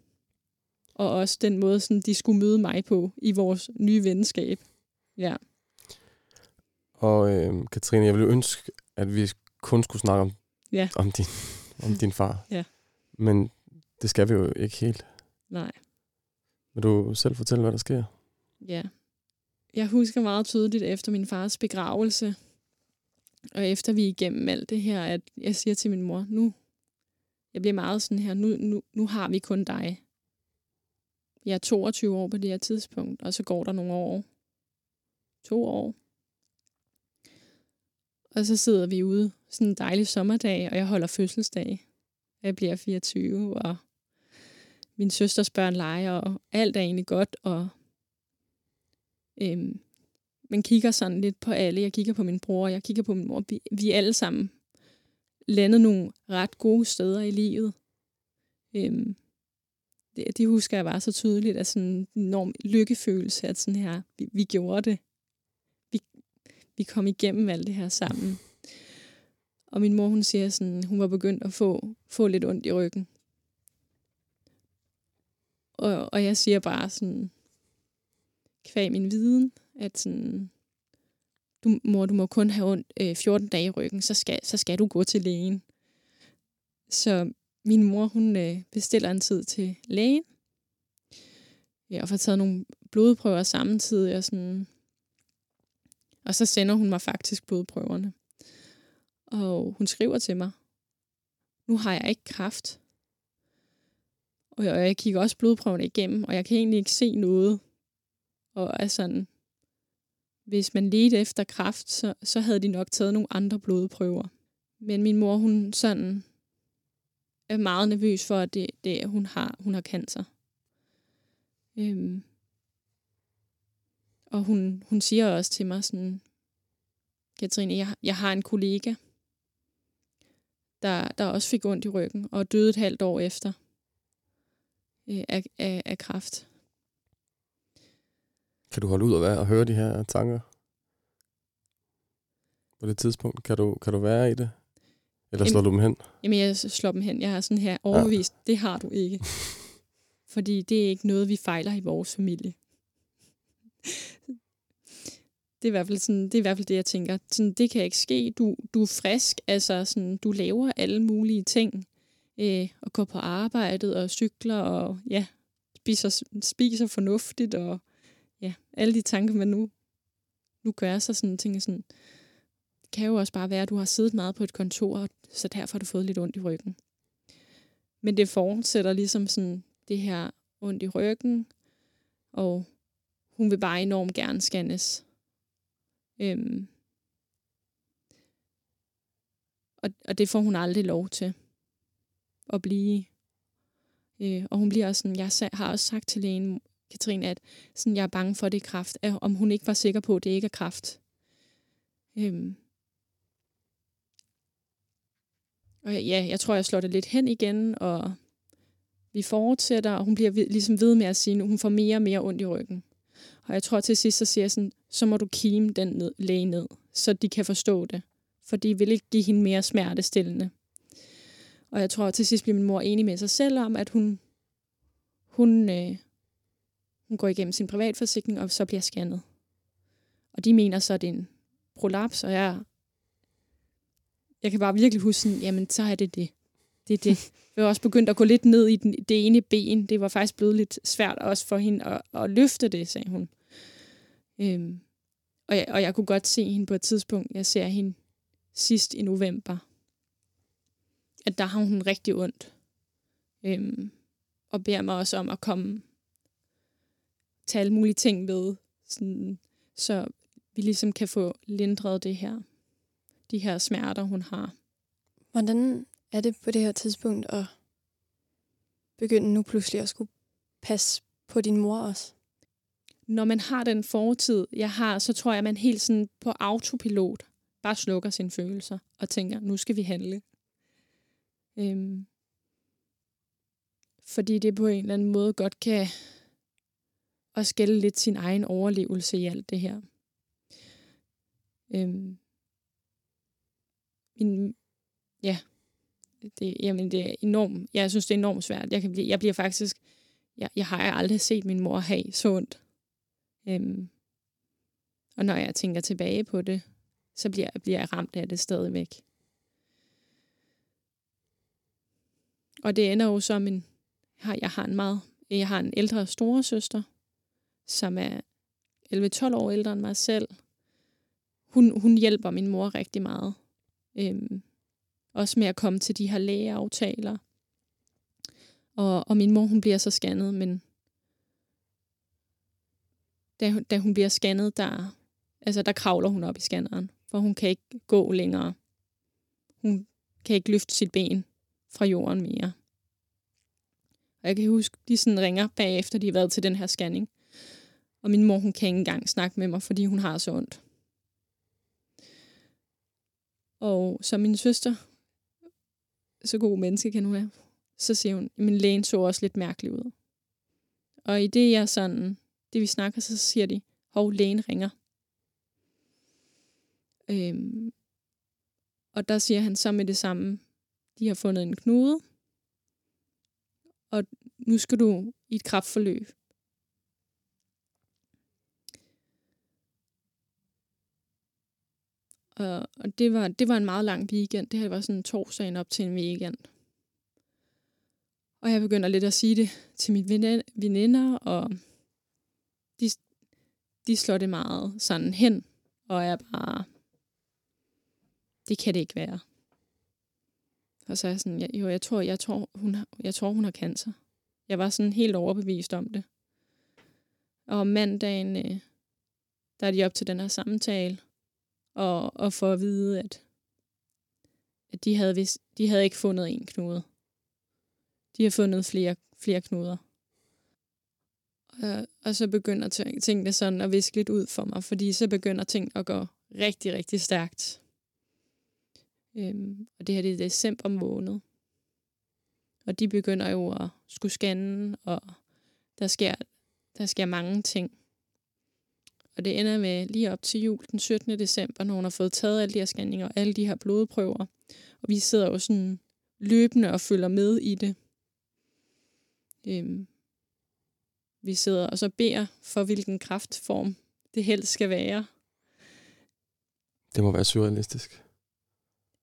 Og også den måde, sådan, de skulle møde mig på i vores nye venskab. Ja. Og øh, Katrine, jeg ville ønske, at vi kun skulle snakke om, ja. om, din, om din far. ja. Men det skal vi jo ikke helt. Nej. Vil du selv fortælle, hvad der sker? Ja. Jeg husker meget tydeligt efter min fars begravelse, og efter vi er igennem alt det her, at jeg siger til min mor, nu jeg bliver meget sådan her, nu, nu, nu har vi kun dig. jeg er 22 år på det her tidspunkt, og så går der nogle år. To år. Og så sidder vi ude sådan en dejlig sommerdag, og jeg holder fødselsdag. Jeg bliver 24, og min søsters børn leger, og alt er egentlig godt, og øhm, man kigger sådan lidt på alle. Jeg kigger på min bror, jeg kigger på min mor. Vi, vi er alle sammen landet nogle ret gode steder i livet. Øhm, det, det husker jeg var så tydeligt, at sådan en enorm lykkefølelse, at sådan her, vi, vi gjorde det. Vi, kom igennem alt det her sammen. Og min mor, hun siger sådan, hun var begyndt at få, få lidt ondt i ryggen. Og, og jeg siger bare sådan, kvæg min viden, at sådan, du, mor, du må kun have ondt øh, 14 dage i ryggen, så skal, så skal du gå til lægen. Så min mor, hun øh, bestiller en tid til lægen. Ja, og får taget nogle blodprøver samtidig. Og, sådan og så sender hun mig faktisk blodprøverne. Og hun skriver til mig, nu har jeg ikke kraft. Og jeg, og jeg kigger også blodprøverne igennem, og jeg kan egentlig ikke se noget. Og er sådan, hvis man ledte efter kraft, så, så havde de nok taget nogle andre blodprøver. Men min mor, hun sådan er meget nervøs for, at det, det, hun, har, hun har cancer. Øhm. Og hun, hun siger også til mig sådan, Katrine, jeg, jeg har en kollega, der, der også fik ondt i ryggen og døde et halvt år efter øh, af, af, af kræft. Kan du holde ud og, være, og høre de her tanker? På det tidspunkt, kan du, kan du være i det? Eller slår du dem hen? Jamen, jeg slår dem hen. Jeg har sådan her overbevist, ja. det har du ikke. Fordi det er ikke noget, vi fejler i vores familie. Det er i hvert fald, sådan, det, er i hvert fald det, jeg tænker. Sådan, det kan ikke ske. Du, du er frisk. Altså, sådan, du laver alle mulige ting. Øh, og går på arbejdet og cykler og ja, spiser, spiser fornuftigt. Og ja, alle de tanker, man nu, nu gør sig sådan, tænker sådan, det kan jo også bare være, at du har siddet meget på et kontor, så derfor har du fået lidt ondt i ryggen. Men det fortsætter ligesom sådan det her ondt i ryggen, og hun vil bare enormt gerne scannes. Øhm. Og, og det får hun aldrig lov til at blive. Øh, og hun bliver også sådan, jeg har også sagt til lægen, Katrine, at sådan, jeg er bange for, at det er kraft. Om hun ikke var sikker på, at det ikke er kraft. Øhm. Og ja, jeg tror, jeg slår det lidt hen igen, og vi fortsætter, og hun bliver ligesom ved med at sige, at hun får mere og mere ondt i ryggen. Og jeg tror til sidst, så siger jeg sådan, så må du kime den ned, læge ned, så de kan forstå det. For de vil ikke give hende mere smertestillende. Og jeg tror til sidst bliver min mor enig med sig selv om, at hun, hun, øh, hun går igennem sin privatforsikring, og så bliver scannet. Og de mener så, at det er en prolaps, og jeg jeg kan bare virkelig huske sådan, jamen så er det det. Det er det. Jeg var også begyndt at gå lidt ned i den, det ene ben. Det var faktisk blevet lidt svært også for hende at, at løfte det, sagde hun. Øhm, og, jeg, og jeg kunne godt se hende på et tidspunkt. Jeg ser hende sidst i november. At der har hun rigtig ondt. Øhm, og beder mig også om at komme tage alle mulige ting med, sådan, så vi ligesom kan få lindret det her de her smerter, hun har. Hvordan er det på det her tidspunkt at begynde nu pludselig at skulle passe på din mor også? Når man har den fortid, jeg har, så tror jeg, at man helt sådan på autopilot bare slukker sine følelser og tænker, nu skal vi handle. Øhm, fordi det på en eller anden måde godt kan at skælde lidt sin egen overlevelse i alt det her. Øhm, min, ja, det, jamen det er enormt, jeg synes, det er enormt svært. Jeg, kan blive, jeg bliver faktisk, jeg, jeg har aldrig set min mor have så ondt. Øhm, og når jeg tænker tilbage på det, så bliver, bliver jeg ramt af det stadigvæk. Og det ender jo som en, jeg har en meget, jeg har en ældre store søster, som er 11-12 år ældre end mig selv. Hun, hun hjælper min mor rigtig meget. Øhm, også med at komme til de her lægeaftaler. Og, og min mor, hun bliver så scannet, men da, da hun bliver scannet, der, altså, der kravler hun op i scanneren, for hun kan ikke gå længere. Hun kan ikke løfte sit ben fra jorden mere. Og jeg kan huske, de sådan ringer bagefter, de har været til den her scanning. Og min mor, hun kan ikke engang snakke med mig, fordi hun har så ondt. Og så min søster, så god menneske kan hun være, så siger hun, min lægen så også lidt mærkelig ud. Og i det jeg sådan, det vi snakker, så siger de, hov, lægen ringer. Øhm, og der siger han så med det samme, de har fundet en knude, og nu skal du i et kraftforløb. Og, og det, var, det var en meget lang weekend. Det her var sådan torsdagen op til en weekend. Og jeg begynder lidt at sige det til mine veninder, og de, de slår det meget sådan hen, og er bare, det kan det ikke være. Og så er jeg sådan, jeg, jo, jeg tror, jeg tror, hun har, jeg tror, hun har cancer. Jeg var sådan helt overbevist om det. Og mandagen, øh, der er de op til den her samtale, og, og for at vide, at, at de, havde vist, de havde ikke fundet en knude. De har fundet flere, flere knuder. Øh, og så begynder tingene sådan at viske lidt ud for mig, fordi så begynder ting at gå rigtig, rigtig stærkt. Øhm, og det her det er december måned. Og de begynder jo at skulle scanne, og der sker, der sker mange ting. Og det ender med lige op til jul den 17. december, når hun har fået taget alle de her scanninger og alle de her blodprøver. Og vi sidder jo sådan løbende og følger med i det. Øhm, vi sidder og så beder for, hvilken kraftform det helst skal være. Det må være surrealistisk.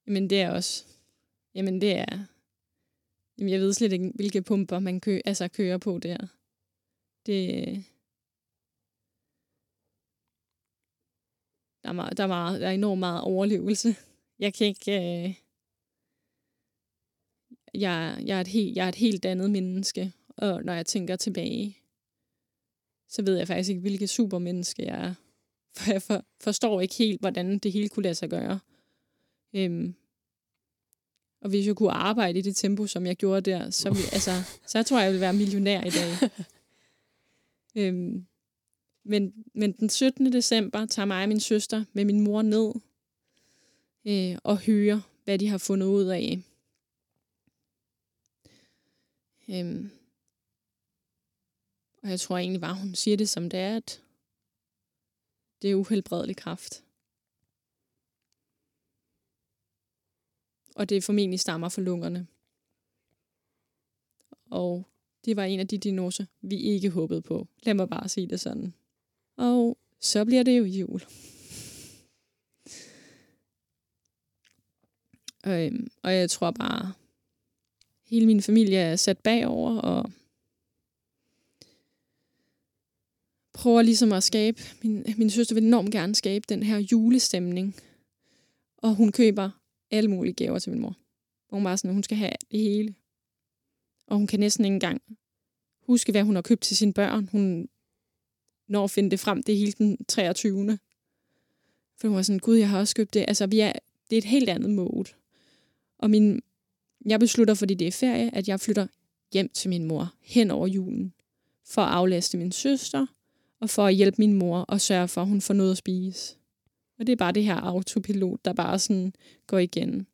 Men det er også... Jamen, det er... Jamen, jeg ved slet ikke, hvilke pumper man kø, altså, kører på der. Det... Der er, meget, der, er meget, der er enormt meget overlevelse. Jeg kan ikke... Øh... Jeg, jeg, er et helt, jeg er et helt andet menneske, og når jeg tænker tilbage, så ved jeg faktisk ikke, hvilket supermenneske jeg er. For jeg for, forstår ikke helt, hvordan det hele kunne lade sig gøre. Øhm, og hvis jeg kunne arbejde i det tempo, som jeg gjorde der, så, vil, altså, så tror jeg, jeg ville være millionær i dag. øhm, men, men den 17. december tager mig og min søster med min mor ned øh, og hører, hvad de har fundet ud af. Øhm, og jeg tror egentlig bare, hun siger det som det er, at det er uhelbredelig kraft. og det formentlig stammer fra lungerne. Og det var en af de diagnoser, vi ikke håbede på. Lad mig bare sige det sådan. Og så bliver det jo jul. Øhm, og jeg tror bare, hele min familie er sat bagover, og prøver ligesom at skabe, min, min søster vil enormt gerne skabe den her julestemning. Og hun køber alle mulige gaver til min mor. Hun var sådan, at hun skal have det hele. Og hun kan næsten ikke engang huske, hvad hun har købt til sine børn. Hun når at finde det frem, det er hele den 23. For hun var sådan, gud, jeg har også købt det. Altså, vi er, det er et helt andet mode. Og min, jeg beslutter, fordi det er ferie, at jeg flytter hjem til min mor hen over julen. For at aflaste min søster, og for at hjælpe min mor og sørge for, at hun får noget at spise. Og det er bare det her autopilot, der bare sådan går igen.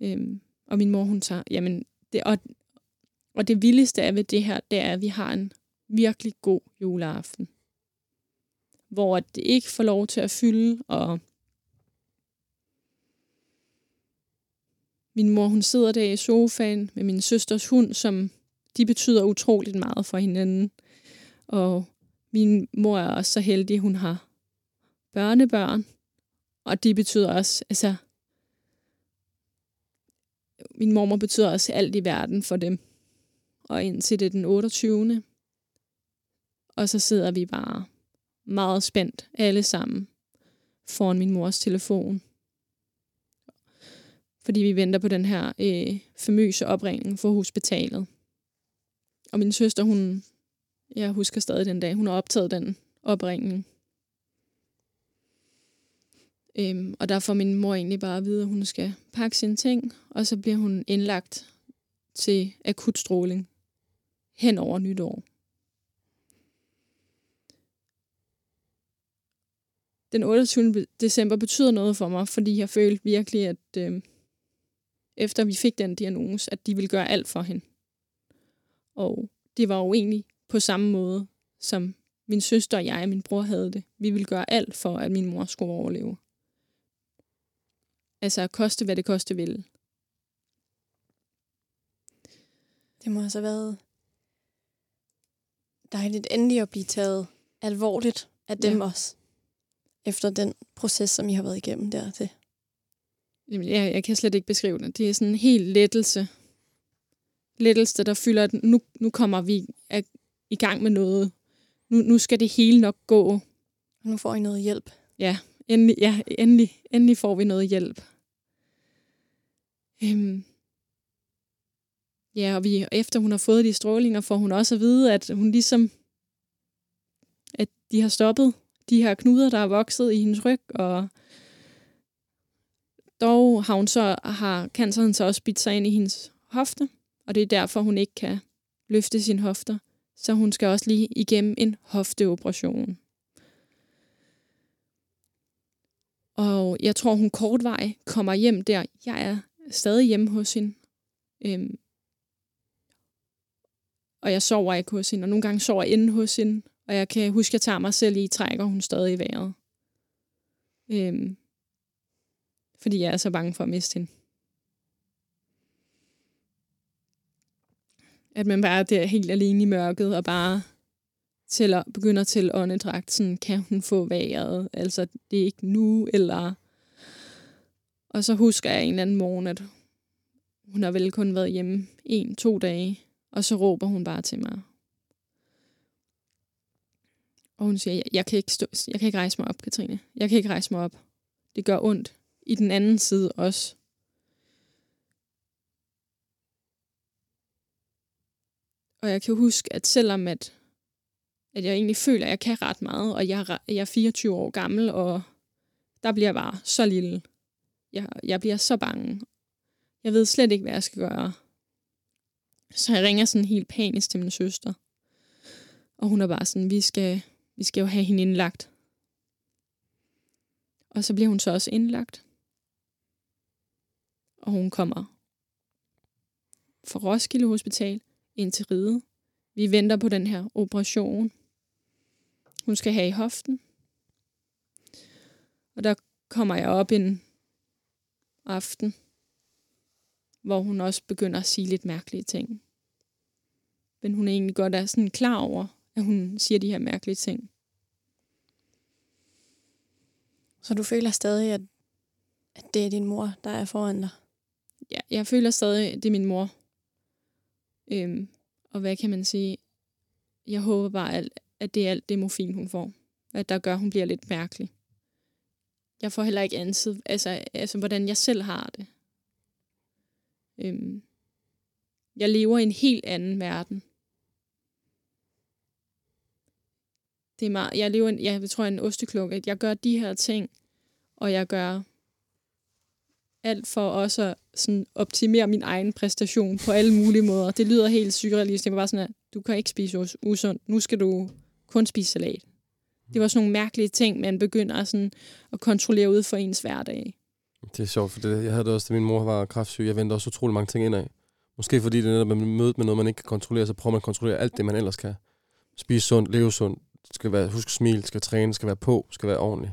Øhm, og min mor, hun tager, jamen, det, og, og det vildeste af ved det her, det er, at vi har en virkelig god juleaften. Hvor det ikke får lov til at fylde, og min mor, hun sidder der i sofaen med min søsters hund, som de betyder utroligt meget for hinanden. Og min mor er også så heldig, hun har børnebørn, og det betyder også, altså, min mormor betyder også alt i verden for dem. Og indtil det er den 28. Og så sidder vi bare meget spændt alle sammen foran min mors telefon. Fordi vi venter på den her øh, famøse opringning fra hospitalet. Og min søster, hun jeg husker stadig den dag, hun har optaget den opringning. Øhm, og der får min mor egentlig bare at vide, at hun skal pakke sine ting, og så bliver hun indlagt til akut stråling hen over nytår. Den 28. december betyder noget for mig, fordi jeg følte virkelig, at øh, efter vi fik den diagnose, at de ville gøre alt for hende. Og det var jo egentlig på samme måde, som min søster og jeg og min bror havde det. Vi ville gøre alt for, at min mor skulle overleve. Altså koste, hvad det koste ville. Det må også have været dejligt endelig at blive taget alvorligt af dem Ja. også. Efter den proces, som I har været igennem der til. Jamen, jeg, jeg kan slet ikke beskrive det. Det er sådan en helt lettelse. Lettelse, der fylder, at nu, nu kommer vi af- i gang med noget. Nu, nu skal det hele nok gå. Og nu får I noget hjælp. Endelig, ja, endelig, endelig får vi noget hjælp. Øhm. Ja, og vi, efter hun har fået de strålinger, får hun også at vide, at hun ligesom, at de har stoppet de her knuder, der er vokset i hendes ryg, og dog har hun så, har canceren så også bidt sig ind i hendes hofte, og det er derfor, hun ikke kan løfte sine hofter. Så hun skal også lige igennem en hofteoperation. Og jeg tror, hun kortvej kommer hjem der. Jeg er stadig hjemme hos hende. Øhm. Og jeg sover ikke hos hende, og nogle gange sover jeg inde hos hende. Og jeg kan huske, at jeg tager mig selv i træk, og hun stadig i vejret. Øhm. Fordi jeg er så bange for at miste hende. At man bare er der helt alene i mørket, og bare tæller, begynder til åndedragt, sådan, kan hun få vejret? Altså, det er ikke nu, eller... Og så husker jeg en eller anden morgen, at hun har vel kun været hjemme en, to dage, og så råber hun bare til mig. Og hun siger, jeg, kan ikke stå, jeg kan ikke rejse mig op, Katrine. Jeg kan ikke rejse mig op. Det gør ondt. I den anden side også. Og jeg kan huske, at selvom at at jeg egentlig føler, at jeg kan ret meget, og jeg jeg er 24 år gammel, og der bliver jeg bare så lille. Jeg, jeg bliver så bange. Jeg ved slet ikke, hvad jeg skal gøre. Så jeg ringer sådan helt panisk til min søster. Og hun er bare sådan, vi skal, vi skal jo have hende indlagt. Og så bliver hun så også indlagt. Og hun kommer fra Roskilde Hospital ind til Ride. Vi venter på den her operation. Hun skal have i hoften. Og der kommer jeg op en aften, hvor hun også begynder at sige lidt mærkelige ting. Men hun er egentlig godt er sådan klar over, at hun siger de her mærkelige ting. Så du føler stadig, at, at det er din mor, der er foran dig. Ja, jeg føler stadig, at det er min mor. Øhm, og hvad kan man sige? Jeg håber bare, at, at det er alt det morfin, hun får. At der gør, at hun bliver lidt mærkelig. Jeg får heller ikke anset, altså, altså hvordan jeg selv har det. Øhm, jeg lever i en helt anden verden. Det er meget, jeg lever, en, jeg tror, en osteklukke. Jeg gør de her ting, og jeg gør alt for også at sådan optimere min egen præstation på alle mulige måder. Det lyder helt surrealistisk. Det var bare sådan, at du kan ikke spise usundt. Nu skal du kun spise salat. Det var sådan nogle mærkelige ting, man begynder sådan at kontrollere ud for ens hverdag. Det er sjovt, for det, jeg havde det også, da min mor var kræftsyg. Jeg vendte også utrolig mange ting ind af. Måske fordi det er netop, at man møder med noget, man ikke kan kontrollere, så prøver man at kontrollere alt det, man ellers kan. Spise sundt, leve sundt, skal være, husk at smile, skal træne, skal være på, skal være ordentlig.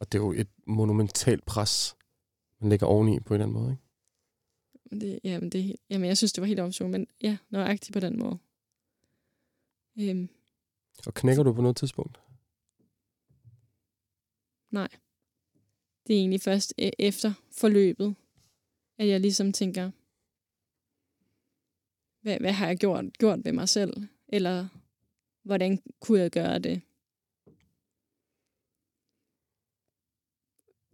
Og det er jo et monumentalt pres, man lægger oveni på en eller anden måde. Ikke? Det, jamen, det, jamen, jeg synes, det var helt omsøgt, men ja, nøjagtigt på den måde. Øhm, Og knækker du på noget tidspunkt? det er egentlig først e- efter forløbet, at jeg ligesom tænker, hvad, hvad har jeg gjort, gjort ved mig selv? Eller hvordan kunne jeg gøre det?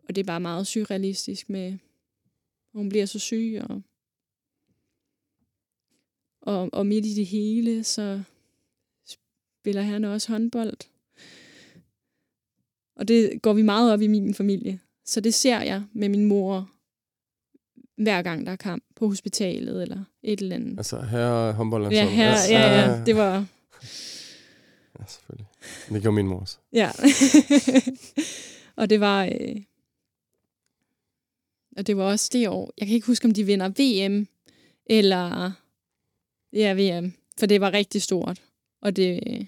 Og det er bare meget surrealistisk med, hun bliver så syg, og, og, og midt i det hele, så spiller han også håndbold. Og det går vi meget op i min familie. Så det ser jeg med min mor, hver gang der er kamp på hospitalet eller et eller andet. Altså her håndbold. Ja, her, ja, ja, det var... Ja, selvfølgelig. Det gjorde min mor også. Ja. og det var... Øh, og det var også det år. Jeg kan ikke huske, om de vinder VM eller... Ja, VM. For det var rigtig stort. Og det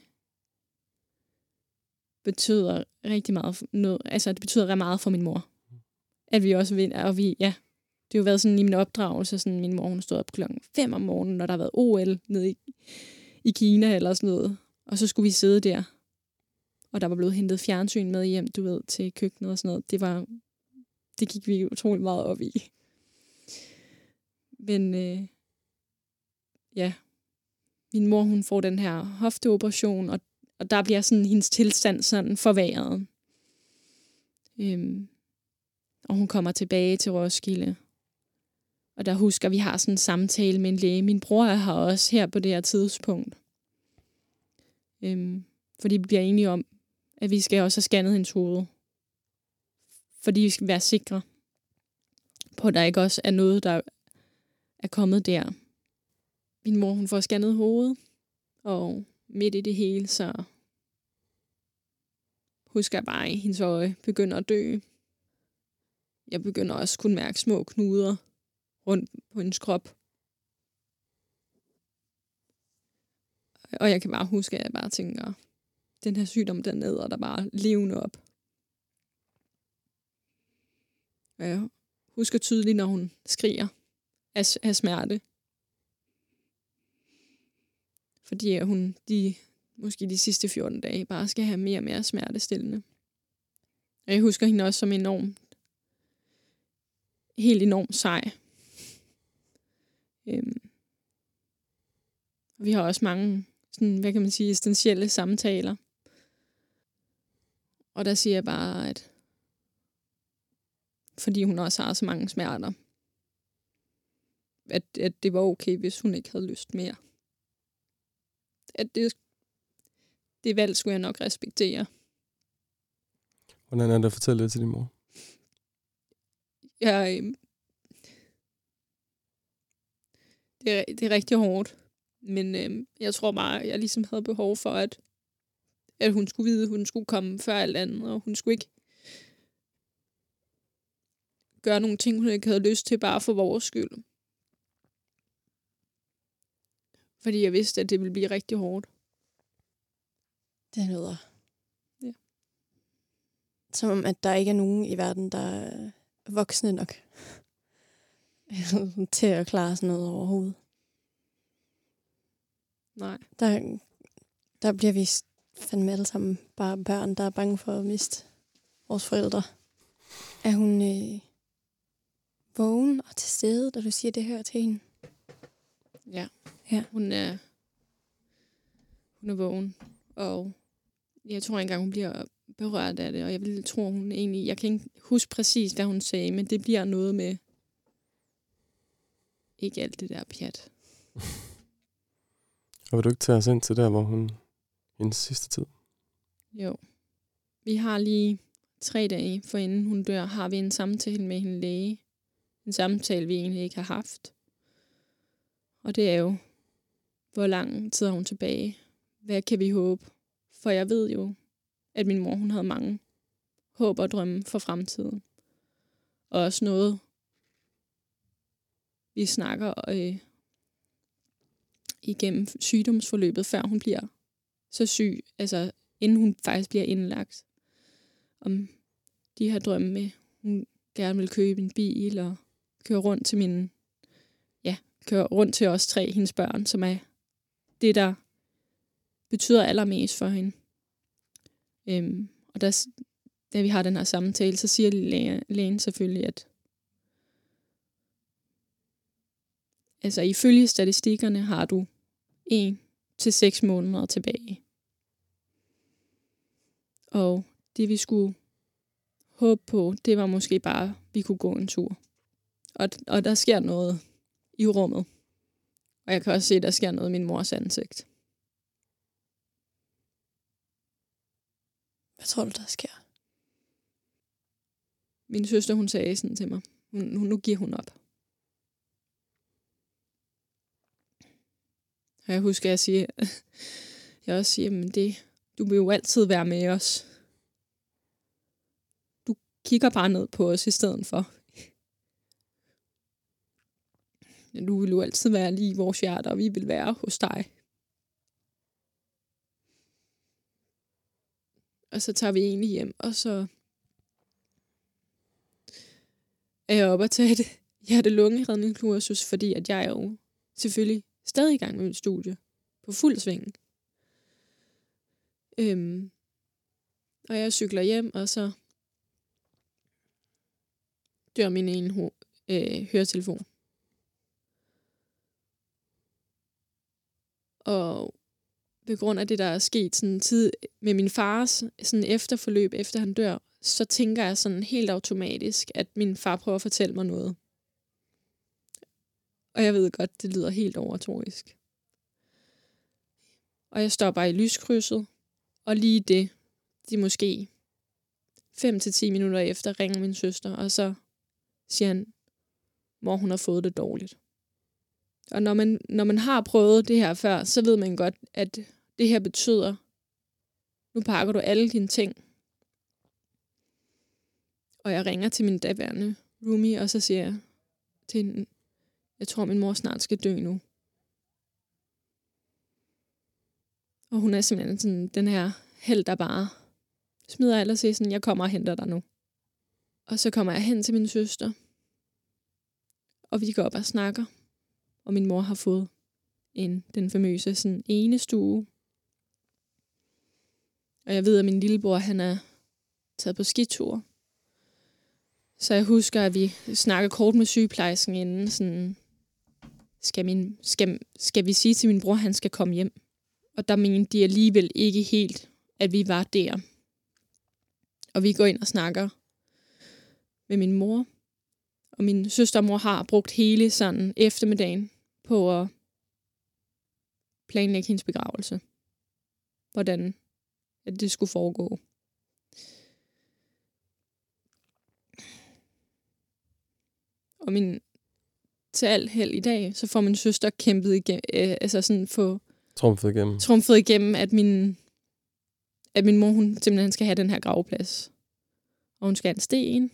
betyder rigtig meget for noget. Altså, det betyder ret meget for min mor. At vi også vinder. Og vi, ja, det har jo været sådan i min opdragelse, sådan min mor, hun stod op klokken 5 om morgenen, når der har været OL nede i, i Kina eller sådan noget. Og så skulle vi sidde der. Og der var blevet hentet fjernsyn med hjem, du ved, til køkkenet og sådan noget. Det var, det gik vi utrolig meget op i. Men øh, ja, min mor hun får den her hofteoperation, og, og der bliver sådan hendes tilstand sådan forværret. Øhm, og hun kommer tilbage til Roskilde. Og der husker, vi har sådan en samtale med en læge. Min bror er her også her på det her tidspunkt. Øhm, fordi vi bliver enige om, at vi skal også have scannet hendes hoved. Fordi vi skal være sikre på, at der ikke også er noget, der er kommet der. Min mor, hun får scannet hovedet, og midt i det hele, så husker jeg bare, at hendes øje begynder at dø. Jeg begynder også at kunne mærke små knuder rundt på hendes krop. Og jeg kan bare huske, at jeg bare tænker, den her sygdom den æder der bare levende op. Og jeg husker tydeligt, når hun skriger af, af smerte. Fordi hun de, måske de sidste 14 dage bare skal have mere og mere smertestillende. Og jeg husker hende også som enormt, helt enormt sej. Øhm. Vi har også mange, sådan, hvad kan man sige, essentielle samtaler. Og der siger jeg bare, at fordi hun også har så mange smerter, at, at det var okay, hvis hun ikke havde lyst mere. At det, det valg skulle jeg nok respektere. Hvordan er det at fortælle det til din mor? Jeg, øh, det, er, det er rigtig hårdt. Men øh, jeg tror bare, at jeg ligesom havde behov for, at, at hun skulle vide, at hun skulle komme før alt andet, og hun skulle ikke gøre nogle ting, hun ikke havde lyst til, bare for vores skyld. Fordi jeg vidste, at det ville blive rigtig hårdt. Det lyder. Ja. Som om, at der ikke er nogen i verden, der er voksne nok til at klare sådan noget overhovedet. Nej. Der, der bliver vi fandme alle sammen bare børn, der er bange for at miste vores forældre. Er hun øh, vågen og til stede, da du siger, det hører til hende? Ja. Ja. Hun er, hun er vågen, og jeg tror engang, hun bliver berørt af det, og jeg vil tro, hun egentlig, jeg kan ikke huske præcis, hvad hun sagde, men det bliver noget med, ikke alt det der pjat. Og vil du ikke tage os ind til der, hvor hun hendes sidste tid? Jo. Vi har lige tre dage, for inden hun dør, har vi en samtale med en læge. En samtale, vi egentlig ikke har haft. Og det er jo, hvor lang tid er hun tilbage? Hvad kan vi håbe? For jeg ved jo, at min mor hun havde mange håb og drømme for fremtiden. Og også noget, vi snakker øh, igennem sygdomsforløbet, før hun bliver så syg, altså inden hun faktisk bliver indlagt. Om de her drømme med, hun gerne vil købe en bil og køre rundt til min, ja, køre rundt til os tre, hendes børn, som er det, der betyder allermest for hende. Øhm, og der, da vi har den her samtale, så siger lægen, lægen selvfølgelig, at altså ifølge statistikkerne har du en til seks måneder tilbage. Og det vi skulle håbe på, det var måske bare, at vi kunne gå en tur. Og, og der sker noget i rummet. Og jeg kan også se, at der sker noget i min mors ansigt. Hvad tror du, der sker? Min søster, hun sagde sådan til mig, hun, hun, nu giver hun op. Og jeg husker, at jeg siger, jeg også siger, men det, du vil jo altid være med os. Du kigger bare ned på os i stedet for. Du vil jo altid være lige i vores hjerter, og vi vil være hos dig. Og så tager vi egentlig hjem, og så er jeg oppe og tage et hjerte-lunge-redningskursus, fordi at jeg er jo selvfølgelig stadig i gang med mit studie på fuld sving. Øhm, og jeg cykler hjem, og så dør min ene ho- øh, høretelefon. Og ved grund af det, der er sket sådan tid med min fars sådan efterforløb, efter han dør, så tænker jeg sådan helt automatisk, at min far prøver at fortælle mig noget. Og jeg ved godt, det lyder helt overtorisk. Og jeg står bare i lyskrydset, og lige det, de måske 5-10 minutter efter, ringer min søster, og så siger han, hvor hun har fået det dårligt. Og når man, når man har prøvet det her før, så ved man godt, at det her betyder, nu pakker du alle dine ting. Og jeg ringer til min daværende roomie, og så siger jeg til hende, jeg tror, min mor snart skal dø nu. Og hun er simpelthen sådan den her held, der bare smider alt og siger sådan, jeg kommer og henter dig nu. Og så kommer jeg hen til min søster, og vi går op og snakker, og min mor har fået en, den famøse sådan, ene stue. Og jeg ved, at min lillebror, han er taget på skitur. Så jeg husker, at vi snakker kort med sygeplejersken inden, sådan, skal, min, skal, skal vi sige til min bror, at han skal komme hjem? Og der mente de alligevel ikke helt, at vi var der. Og vi går ind og snakker med min mor. Og min søstermor har brugt hele sådan eftermiddagen på at planlægge hendes begravelse. Hvordan at det skulle foregå. Og min, til alt held i dag, så får min søster kæmpet igennem, øh, altså sådan få Trumfet igennem. trumfet igennem, at min, at min mor, hun simpelthen skal have den her gravplads. Og hun skal have en sten.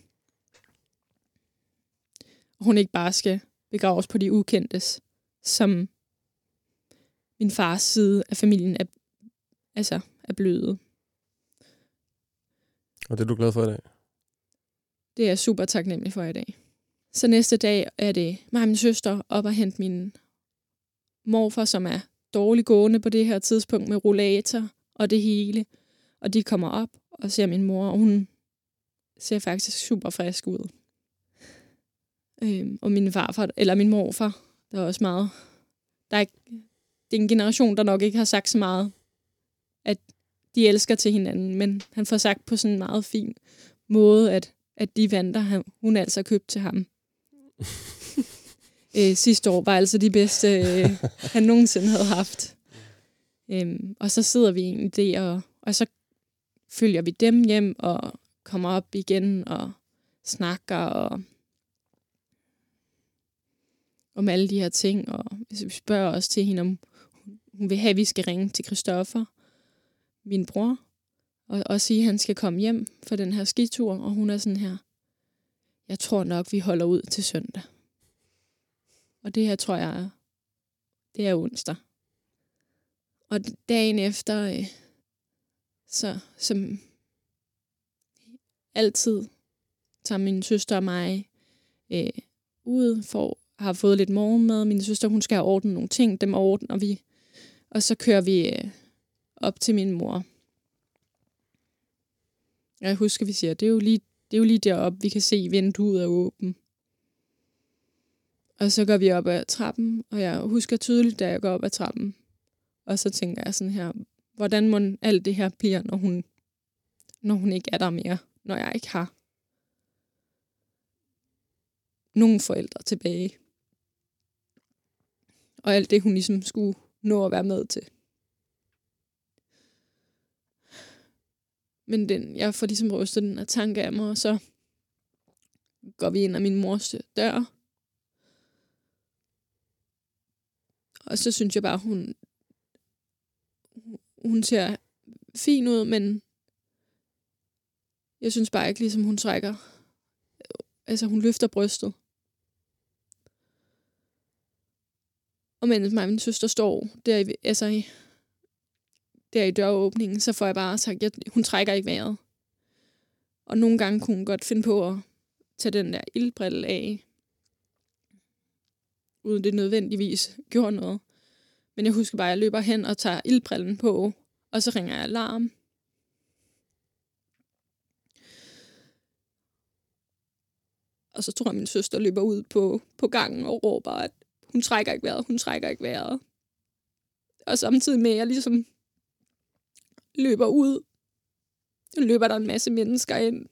Og hun ikke bare skal begraves på de ukendtes, som min fars side af familien er, altså, er bløde. Og det er du glad for i dag? Det er jeg super taknemmelig for i dag. Så næste dag er det mig og min søster op og hente min morfar, som er dårlig gående på det her tidspunkt med rollator og det hele. Og de kommer op og ser min mor, og hun ser faktisk super frisk ud. Øhm, og min farfar, eller min morfar, der er også meget... Der er, ikke- det er en generation, der nok ikke har sagt så meget, at de elsker til hinanden, men han får sagt på sådan en meget fin måde, at, at de vanter, han, hun altså købt til ham. øh, sidste år var altså de bedste, øh, han nogensinde havde haft. Øhm, og så sidder vi egentlig der, og, og så følger vi dem hjem, og kommer op igen, og snakker, og om alle de her ting, og vi spørger også til hende, om hun vil have, at vi skal ringe til Christoffer, min bror, og, og sige, at han skal komme hjem for den her skitur, og hun er sådan her, jeg tror nok, vi holder ud til søndag. Og det her tror jeg, er- det er onsdag. Og dagen efter, øh, så som altid, tager min søster og mig øh, ud, for har fået lidt morgenmad. Min søster, hun skal have ordnet nogle ting, dem ordner vi. Og så kører vi øh, op til min mor. Jeg husker, vi siger, det er jo lige, det er jo lige deroppe, vi kan se, vinduet er åben. Og så går vi op ad trappen, og jeg husker tydeligt, da jeg går op ad trappen. Og så tænker jeg sådan her, hvordan må alt det her bliver, når hun, når hun ikke er der mere, når jeg ikke har nogen forældre tilbage. Og alt det, hun ligesom skulle nå at være med til. Men den, jeg får ligesom rystet den af tanke af mig, og så går vi ind ad min mors dør. Og så synes jeg bare, hun, hun ser fin ud, men jeg synes bare ikke, ligesom hun trækker. Altså, hun løfter brystet. Og mens mig og min søster står der i, altså, i, der i døråbningen, så får jeg bare sagt, at hun trækker ikke vejret. Og nogle gange kunne hun godt finde på at tage den der ildbrille af, uden det nødvendigvis gjorde noget. Men jeg husker bare, at jeg løber hen og tager ildbrillen på, og så ringer jeg alarm. Og så tror jeg, at min søster løber ud på, på gangen og råber, at hun trækker ikke vejret, hun trækker ikke vejret. Og samtidig med, at jeg ligesom løber ud, løber der en masse mennesker ind.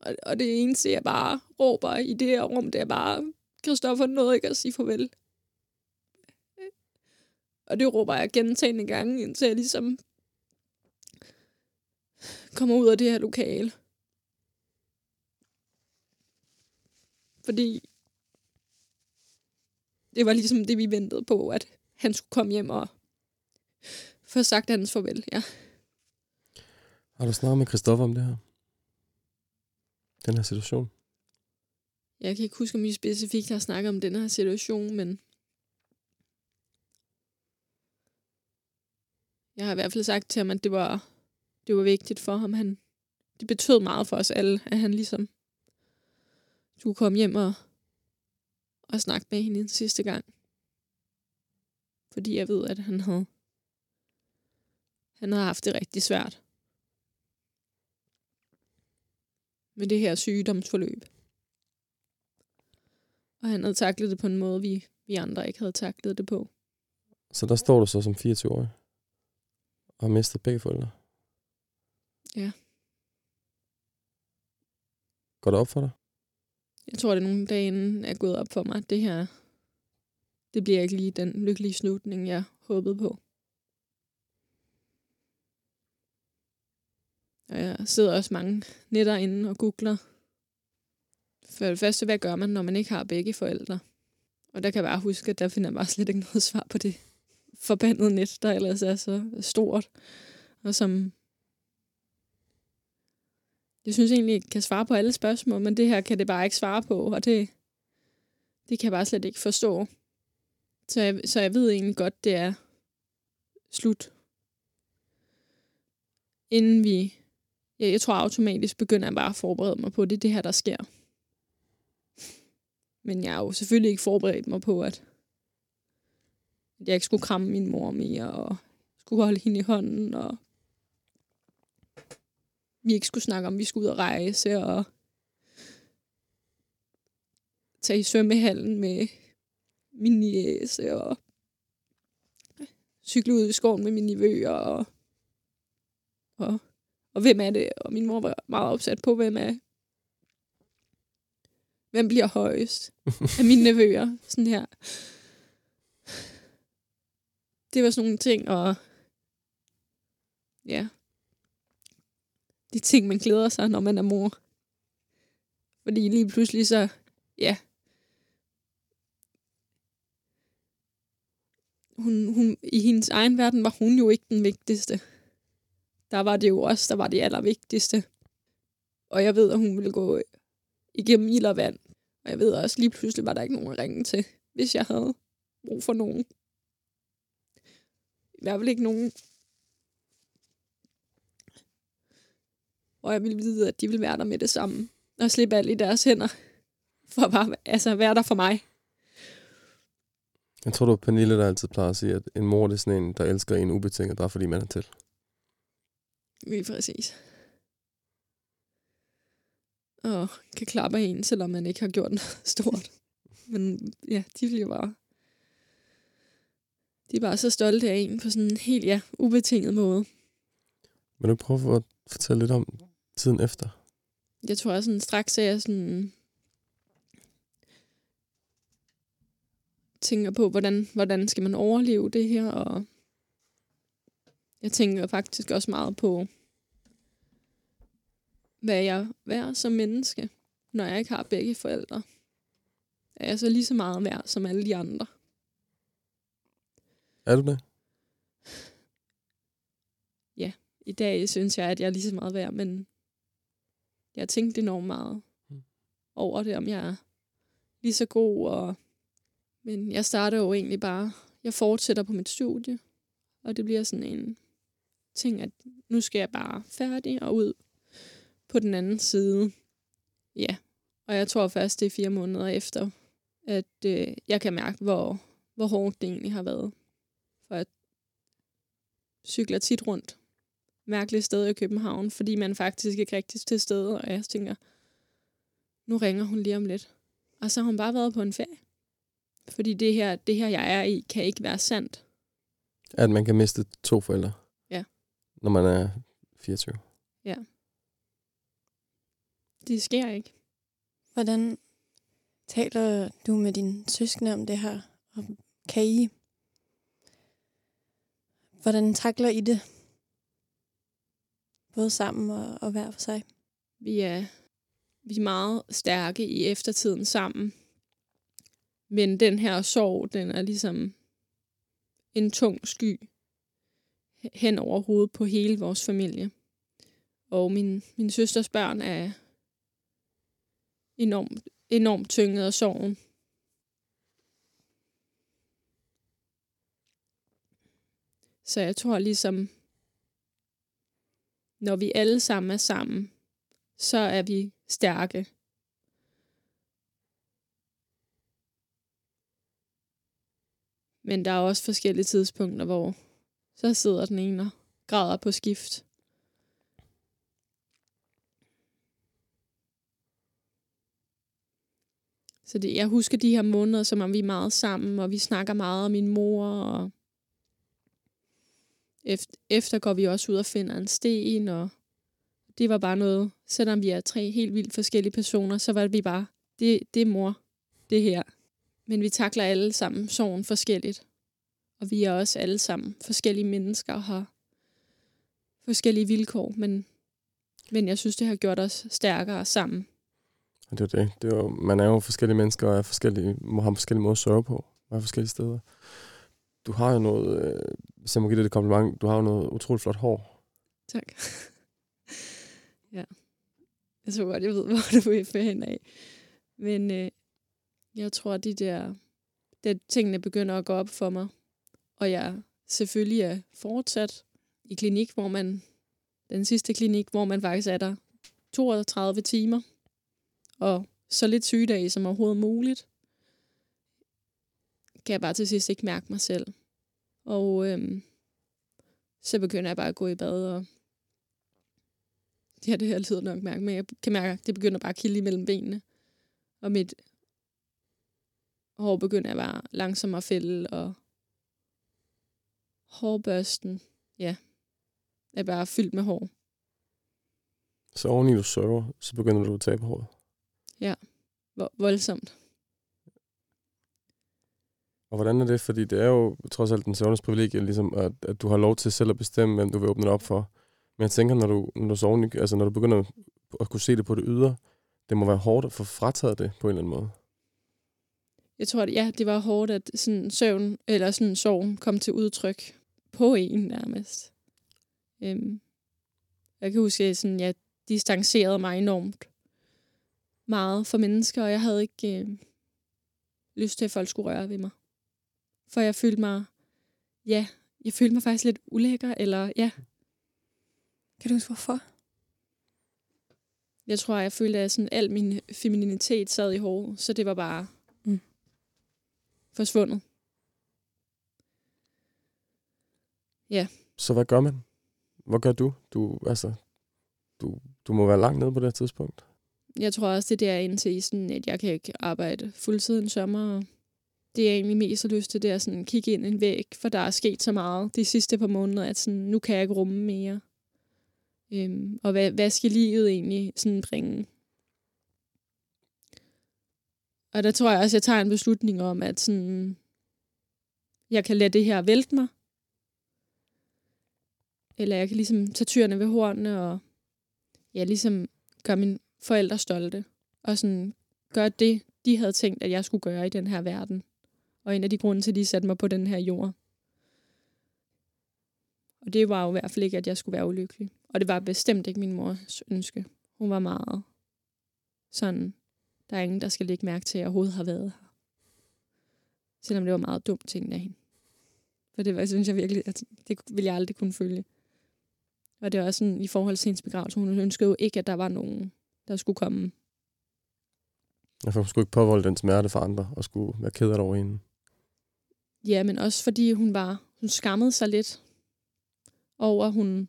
Og, og det eneste, jeg bare råber i det her rum, det er bare, Kristoffer nåede ikke at sige farvel. Og det råber jeg gentagende gange, indtil jeg ligesom kommer ud af det her lokale. Fordi det var ligesom det, vi ventede på, at han skulle komme hjem og få sagt hans farvel, ja. Har du snakket med Christoffer om det her? Den her situation? Jeg kan ikke huske, om vi specifikt har snakket om den her situation, men jeg har i hvert fald sagt til ham, at det var, det var vigtigt for ham. Han, det betød meget for os alle, at han ligesom skulle komme hjem og, og snakke med hende en sidste gang. Fordi jeg ved, at han havde, han havde haft det rigtig svært. Med det her sygdomsforløb. Og han havde taklet det på en måde, vi, vi andre ikke havde taklet det på. Så der står du så som 24-årig og har mistet begge forældre? Ja. Går det op for dig? Jeg tror, det er nogle dage inden er gået op for mig, at det her, det bliver ikke lige den lykkelige slutning, jeg håbede på. Og jeg sidder også mange nætter inde og googler. For det første, hvad gør man, når man ikke har begge forældre? Og der kan jeg bare huske, at der finder jeg bare slet ikke noget svar på det forbandede net, der ellers er så stort. Og som jeg synes egentlig ikke kan svare på alle spørgsmål, men det her kan det bare ikke svare på, og det, det kan jeg bare slet ikke forstå. Så jeg, så jeg ved egentlig godt, det er slut. Inden vi, jeg, jeg tror automatisk begynder jeg bare at forberede mig på, det er det her, der sker. Men jeg har jo selvfølgelig ikke forberedt mig på, at jeg ikke skulle kramme min mor mere, og skulle holde hende i hånden, og vi ikke skulle snakke om, at vi skulle ud og rejse, og tage i svømmehallen med min niece, og cykle ud i skoven med mine nivøer, og, og, og hvem er det? Og min mor var meget opsat på, hvem er hvem bliver højest af mine nevøer. Sådan her. Det var sådan nogle ting, og ja, de ting, man glæder sig, når man er mor. Fordi lige pludselig så, ja, hun, hun, i hendes egen verden var hun jo ikke den vigtigste. Der var det jo også, der var det allervigtigste. Og jeg ved, at hun ville gå igennem ild og vand. Og jeg ved også, lige pludselig var der ikke nogen at ringe til, hvis jeg havde brug for nogen. I hvert fald ikke nogen, Og jeg ville vide, at de ville være der med det samme. Og slippe alt i deres hænder. For bare altså, være der for mig. Jeg tror, du Pernille, der altid plejer at sige, at en mor det er sådan en, der elsker en ubetinget, bare fordi man er til. Lige præcis. Og kan klappe en, selvom man ikke har gjort noget stort. Men ja, de bliver bare... De er bare så stolte af en på sådan en helt, ja, ubetinget måde. Men du prøver at fortælle lidt om tiden efter? Jeg tror sådan straks, at jeg sådan tænker på, hvordan, hvordan skal man overleve det her, og jeg tænker faktisk også meget på, hvad jeg er som menneske, når jeg ikke har begge forældre. Er jeg så lige så meget værd som alle de andre? Er du det? I dag synes jeg, at jeg er lige så meget værd, men jeg har tænkt enormt meget Mm. over det, om jeg er lige så god. Og... Men jeg starter jo egentlig bare, jeg fortsætter på mit studie, og det bliver sådan en ting, at nu skal jeg bare færdig og ud på den anden side. Ja, og jeg tror først, det er fire måneder efter, at øh, jeg kan mærke, hvor, hvor hårdt det egentlig har været. For jeg cykler tit rundt mærkelige steder i København, fordi man faktisk ikke rigtig til stede, og jeg tænker, nu ringer hun lige om lidt. Og så har hun bare været på en ferie. Fordi det her, det her, jeg er i, kan ikke være sandt. At man kan miste to forældre? Ja. Når man er 24? Det sker ikke. Hvordan taler du med dine søskende om det her? Og kan I? Hvordan takler I det? Både sammen og, og hver for sig. Vi er, vi er meget stærke i eftertiden sammen. Men den her sorg, den er ligesom en tung sky hen over hovedet på hele vores familie. Og min, min søsters børn er enormt, enormt tynget af sorgen. Så jeg tror ligesom, når vi alle sammen er sammen, så er vi stærke. Men der er også forskellige tidspunkter, hvor så sidder den ene og græder på skift. Så det, jeg husker de her måneder, som om vi er meget sammen, og vi snakker meget om min mor, og efter, går vi også ud og finder en sten, og det var bare noget, selvom vi er tre helt vildt forskellige personer, så var vi bare, det, det er mor, det her. Men vi takler alle sammen sorgen forskelligt. Og vi er også alle sammen forskellige mennesker og har forskellige vilkår, men, men jeg synes, det har gjort os stærkere sammen. Det er det. det er jo, man er jo forskellige mennesker og er forskellige, må forskellige måder at sørge på. Og er forskellige steder. Du har jo noget, øh, hvis jeg må give dig et kompliment, du har jo noget utroligt flot hår. Tak. ja. Jeg tror godt, jeg ved, hvor du vil hen af. Men øh, jeg tror, at de der, der tingene begynder at gå op for mig. Og jeg selvfølgelig er fortsat i klinik, hvor man, den sidste klinik, hvor man faktisk er der 32 timer. Og så lidt sygedage som overhovedet muligt. Kan jeg bare til sidst ikke mærke mig selv. Og øhm, så begynder jeg bare at gå i bad, og ja, det har jeg altid nok mærke, men jeg kan mærke, at det begynder bare at kilde imellem benene. Og mit hår begynder at være langsommere at fælde, og hårbørsten, ja, er bare fyldt med hår. Så oveni du sørger, så begynder du at tabe håret. Hvor voldsomt. Og hvordan er det? Fordi det er jo trods alt den søvnes privilegie, ligesom at, at du har lov til selv at bestemme, hvem du vil åbne det op for. Men jeg tænker, når du, når du, sover, altså når du begynder at kunne se det på det ydre, det må være hårdt at få frataget det på en eller anden måde. Jeg tror, at ja, det var hårdt, at sådan søvn, eller sådan sorgen kom til udtryk på en nærmest. Øhm, jeg kan huske, at sådan, jeg distancerede mig enormt meget for mennesker, og jeg havde ikke øh, lyst til, at folk skulle røre ved mig. For jeg følte mig, ja, jeg følte mig faktisk lidt ulækker, eller ja, Kan du huske, hvorfor? jeg tror, jeg følte, at sådan al min femininitet sad i håret, så det var bare Mm. forsvundet. Så hvad gør man? Hvad gør du? Du, altså, du, du må være langt nede på det her tidspunkt. Jeg tror også, det er der indtil sådan, at jeg kan ikke arbejde fuldtid en sommer. og det jeg egentlig mest har lyst til, det er sådan at kigge ind i en væg, for der er sket så meget de sidste par måneder, at sådan, nu kan jeg ikke rumme mere. Øhm, og hvad, hvad skal livet egentlig sådan bringe? Og der tror jeg også, at jeg tager en beslutning om, at sådan, jeg kan lade det her vælte mig. Eller jeg kan ligesom tage tyrene ved hornene og ja, ligesom gøre mine forældre stolte. Og sådan gøre det, de havde tænkt, at jeg skulle gøre i den her verden. Og en af de grunde til, at de satte mig på den her jord. Og det var jo i hvert fald ikke, at jeg skulle være ulykkelig. Og det var bestemt ikke min mors ønske. Hun var meget sådan, der er ingen, der skal lægge mærke til, at jeg overhovedet har været her. Selvom det var meget dumt ting af hende. For det var, synes jeg virkelig, at det ville jeg aldrig kunne følge. Og det var også sådan, i forhold til hendes begravelse, hun ønskede jo ikke, at der var nogen, der skulle komme. Ja, for hun skulle ikke påvolde den smerte for andre, og skulle være ked af det over hende. Ja, men også fordi hun var, hun skammede sig lidt over, at hun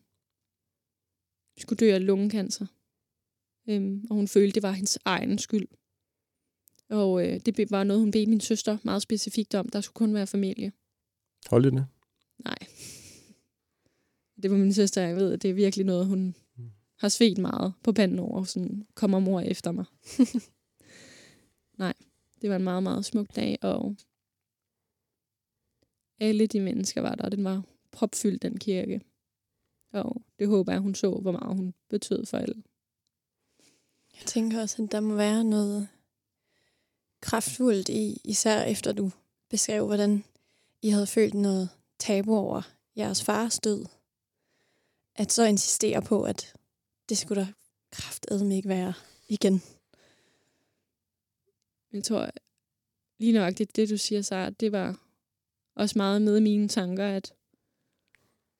skulle dø af lungekancer. Øhm, og hun følte, det var hendes egen skyld. Og øh, det var noget, hun bedte min søster meget specifikt om. Der skulle kun være familie. Hold det. Nej. Det var min søster, jeg ved, at det er virkelig noget, hun Mm. har svedt meget på panden over. Sådan, kommer mor efter mig. Nej, det var en meget, meget smuk dag, og alle de mennesker var der, og den var propfyldt, den kirke. Og det håber jeg, hun så, hvor meget hun betød for alle. Jeg tænker også, at der må være noget kraftfuldt i, især efter du beskrev, hvordan I havde følt noget tabu over jeres fars død. At så insistere på, at det skulle der kraftedeme ikke være igen. Jeg tror, lige nøjagtigt det, du siger, så det var også meget med i mine tanker, at,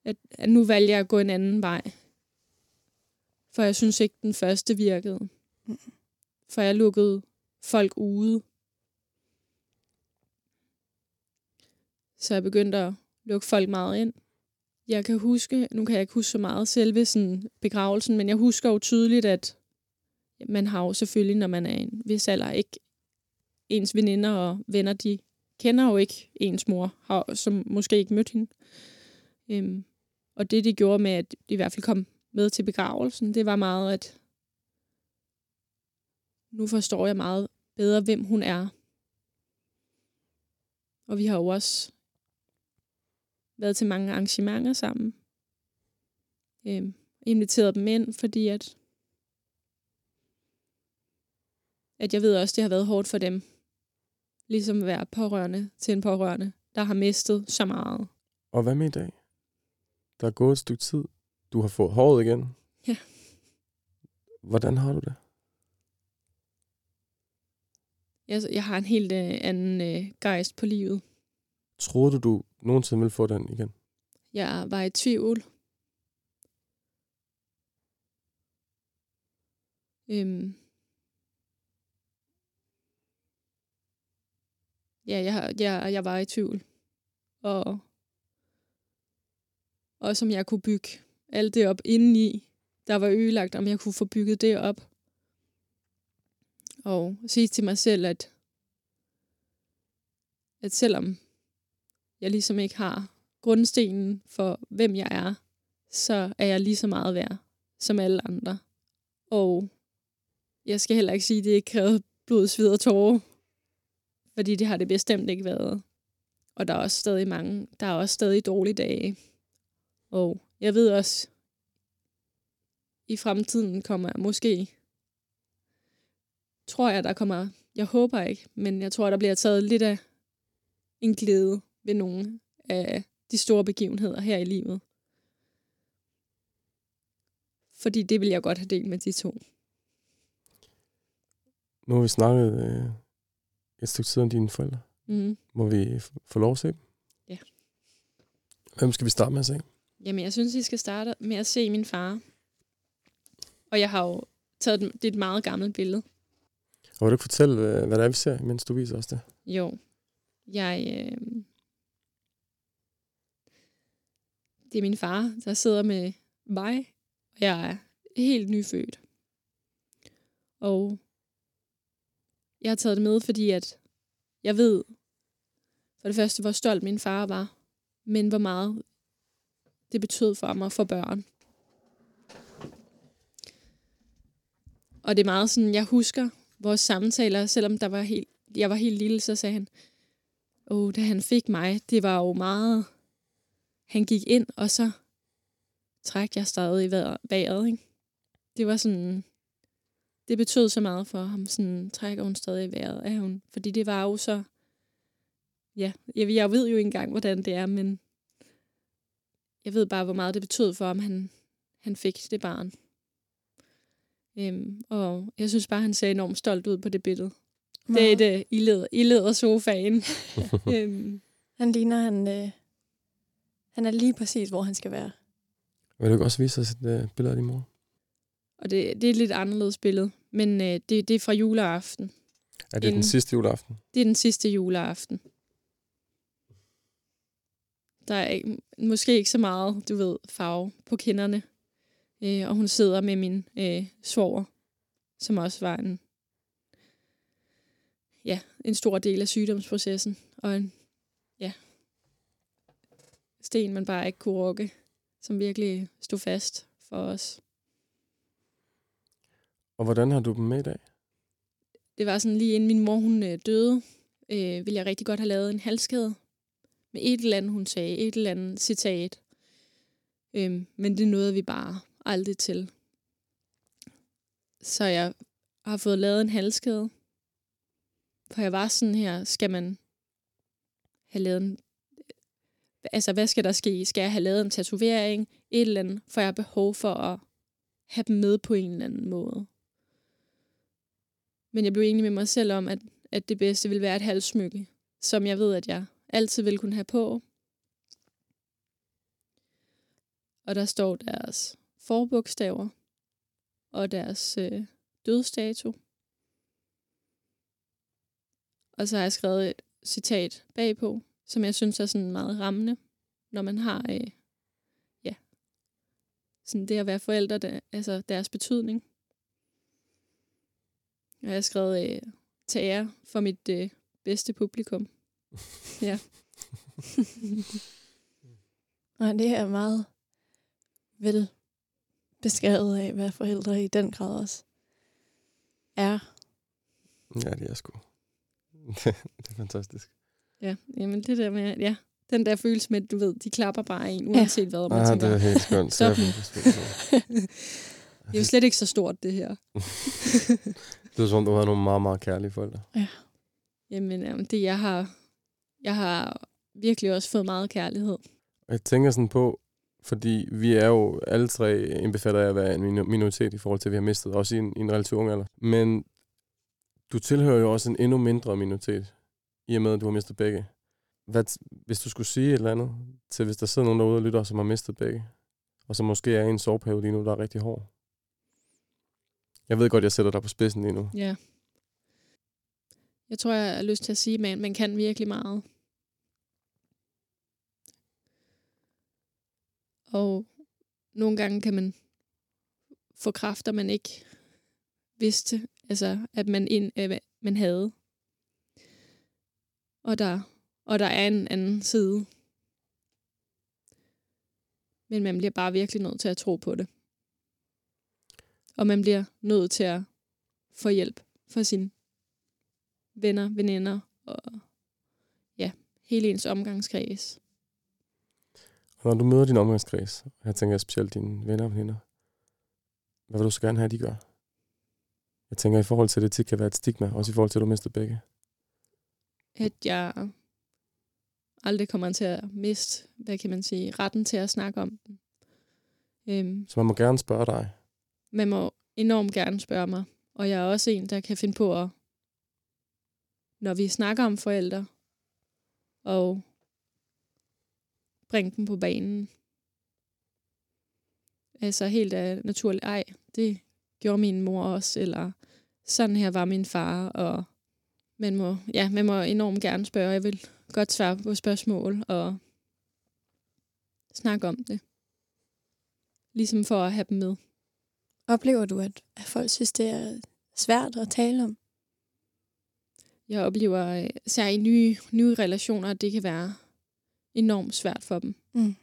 at, at nu valgte jeg at gå en anden vej. For jeg synes ikke, den første virkede. For jeg lukkede folk ude. Så jeg begyndte at lukke folk meget ind. Jeg kan huske, nu kan jeg ikke huske så meget selve sådan begravelsen, men jeg husker jo tydeligt, at man har jo selvfølgelig, når man er en vis alder, ikke ens veninder og venner, de kender jo ikke ens mor, har, som måske ikke mødt hende. Øhm, og det, de gjorde med, at de i hvert fald kom med til begravelsen, det var meget, at nu forstår jeg meget bedre, hvem hun er. Og vi har jo også været til mange arrangementer sammen. Øhm, inviteret dem ind, fordi at, at jeg ved også, det har været hårdt for dem. Ligesom være pårørende til en pårørende, der har mistet så meget. Og hvad med i dag? Der er gået et stykke tid. Du har fået håret igen. Ja. Hvordan har du det? Jeg, jeg har en helt øh, anden øh, gejst på livet. Troede du, du nogensinde ville få den igen? Jeg var i tvivl. Øhm. Ja, jeg, jeg, jeg var i tvivl. Og, og som jeg kunne bygge alt det op indeni, der var ødelagt, om jeg kunne få bygget det op. Og sige til mig selv, at, at selvom jeg ligesom ikke har grundstenen for, hvem jeg er, så er jeg lige så meget værd som alle andre. Og jeg skal heller ikke sige, at det ikke krævede blod, sved og tårer, fordi det har det bestemt ikke været. Og der er også stadig mange, der er også stadig dårlige dage. Og jeg ved også, i fremtiden kommer jeg måske, tror jeg, der kommer, jeg håber ikke, men jeg tror, der bliver taget lidt af en glæde ved nogle af de store begivenheder her i livet. Fordi det vil jeg godt have delt med de to. Nu har vi snakket øh, et stykke tid om dine forældre. Mm. Må vi få lov at se dem? Ja. Hvem skal vi starte med at se? Jamen, jeg synes, I skal starte med at se min far. Og jeg har jo taget, den- det er et meget gammelt billede. Og vil du ikke fortælle, øh, hvad det er, vi ser, mens du viser os det? Jo. Jeg, øh... Det er min far, der sidder med mig, og jeg er helt nyfødt. Og jeg har taget det med, fordi at jeg ved, for det første, hvor stolt min far var, men hvor meget det betød for mig for børn. Og det er meget sådan, jeg husker vores samtaler, selvom der var helt, jeg var helt lille, så sagde han, åh, da han fik mig, det var jo meget, han gik ind, og så træk jeg stadig i vejret ikke? Det var sådan, det betød så meget for ham, sådan, trækker hun stadig i vejret, er hun? Fordi det var jo så, ja, jeg, jeg ved jo ikke engang, hvordan det er, men jeg ved bare, hvor meget det betød for ham, han, han fik det barn. Øhm, og jeg synes bare, han ser enormt stolt ud på det billede. Det er det, I leder, I leder sofaen. øhm, Han ligner, han, øh, han er lige præcis, hvor han skal være. Vil du ikke også vise os et øh, billede af din mor? Og det, det er et lidt anderledes billede, men øh, det, det er fra juleaften. Er det En- den sidste juleaften? Det er den sidste juleaften. Der er ikke, måske ikke så meget, du ved, farve på kinderne. Øh, og hun sidder med min øh, svoger, som også var en, ja, en stor del af sygdomsprocessen. Og en ja, sten, man bare ikke kunne rukke, som virkelig stod fast for os. Og hvordan har du dem med i dag? det var sådan lige inden min mor hun øh, døde, øh, ville jeg rigtig godt have lavet en halskæde med et eller andet, hun sagde, et eller andet citat. Øhm, men det nåede vi bare aldrig til. Så jeg har fået lavet en halskæde. For jeg var sådan her, skal man have lavet en... Altså, hvad skal der ske? Skal jeg have lavet en tatovering? Et eller andet, for jeg har behov for at have dem med på en eller anden måde. Men jeg blev enig med mig selv om, at, at det bedste ville være et halssmykke, som jeg ved, at jeg altid vil kunne have på. Og der står deres forbogstaver og deres øh, dødsdato. Og så har jeg skrevet et citat bagpå, som jeg synes er sådan meget rammende, når man har øh, ja, sådan det at være forældre, der, altså deres betydning. Og jeg har skrevet øh, til ære for mit øh, bedste publikum. Ja. Nej, det er meget vel beskrevet af, hvad forældre i den grad også er. Ja, det er sgu. det er fantastisk. ja, jamen det der med, ja, den der følelse med, at du ved, de klapper bare en, uanset hvad man Ah, tænker. det er helt skønt. Så- Det det er jo slet ikke så stort, det her. Det er som om, du har nogle meget, meget kærlige forældre. Jamen, jamen det jeg har, jeg har virkelig også fået meget kærlighed. Jeg tænker sådan på, fordi vi er jo alle tre indbefatter af at være en mino- minoritet i forhold til, at vi har mistet, også i en, i en relativt ung alder. Men du tilhører jo også en endnu mindre minoritet, i og med, at du har mistet begge. Hvad, hvis du skulle sige et eller andet, til hvis der sidder nogen derude og lytter, som har mistet begge, og som måske er i en soveperiode lige nu, der er rigtig hård. Jeg ved godt, jeg sætter dig på spidsen lige nu. Ja. Jeg tror, jeg har lyst til at sige, at man, man kan virkelig meget. Og nogle gange kan man få kræfter, man ikke vidste, altså at man, ind, øh, man havde. Og der, og der er en anden side. Men man bliver bare virkelig nødt til at tro på det. Og man bliver nødt til at få hjælp fra sine venner, veninder og ja, hele ens omgangskreds. Og når du møder din omgangskreds, og jeg tænker specielt dine venner og veninder, hvad vil du så gerne have, de gør? Jeg tænker i forhold til, at det tit kan være et stigma, også i forhold til, at du mister begge. At jeg aldrig kommer til at miste, hvad kan man sige, retten til at snakke om den. Øhm, Så man må gerne spørge dig man må enormt gerne spørge mig. Og jeg er også en, der kan finde på at, når vi snakker om forældre, og bringe dem på banen. Altså helt af naturligt, ej, det gjorde min mor også, eller sådan her var min far, og man må, ja, man må enormt gerne spørge. Jeg vil godt svare på spørgsmål og snakke om det. Ligesom for at have dem med. Oplever du, at, folk synes, det er svært at tale om? Jeg oplever, øh, i nye, nye relationer, at det kan være enormt svært for dem. Mm.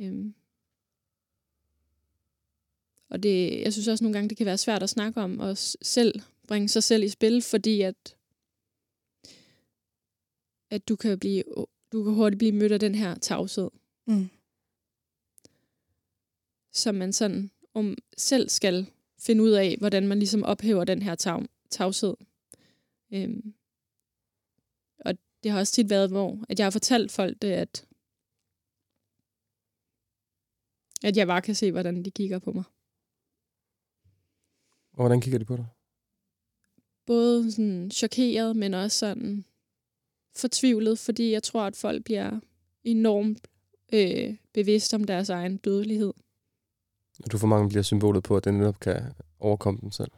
Øhm. Og det, jeg synes også nogle gange, det kan være svært at snakke om, og selv bringe sig selv i spil, fordi at, at du kan blive du kan hurtigt blive mødt af den her tavshed. Mm. som man sådan om selv skal finde ud af, hvordan man ligesom ophæver den her tav, tavshed. Øhm, og det har også tit været, hvor at jeg har fortalt folk det, at, at jeg bare kan se, hvordan de kigger på mig. Og hvordan kigger de på dig? Både sådan chokeret, men også sådan fortvivlet, fordi jeg tror, at folk bliver enormt øh, bevidst om deres egen dødelighed. Og du for mange bliver symbolet på, at den netop kan overkomme dem selv.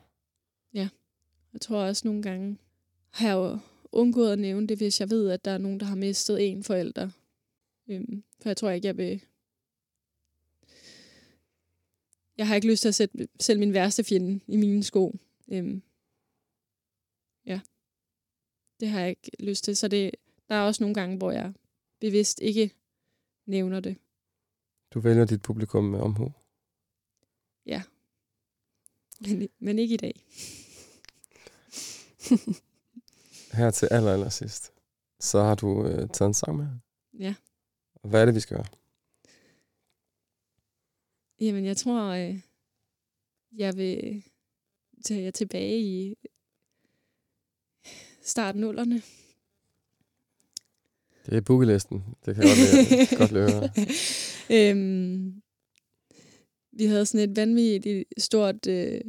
Jeg tror også nogle gange har jeg jo undgået at nævne det, hvis jeg ved, at der er nogen, der har mistet en forælder. Øhm, for jeg tror ikke, jeg vil... Jeg har ikke lyst til at sætte selv min værste fjende i mine sko. Øhm, ja. Det har jeg ikke lyst til. Så det, der er også nogle gange, hvor jeg bevidst ikke nævner det. Du vælger dit publikum med omhu. Men, men ikke i dag. Her til aller, aller sidst, så har du øh, taget en sang med. Ja. Hvad er det, vi skal gøre? Jamen, jeg tror, øh, jeg vil tage jer tilbage i starten nullerne. Det er bookelisten. Det kan jeg godt, lide, godt lide høre. øhm, vi havde sådan et vanvittigt stort øh,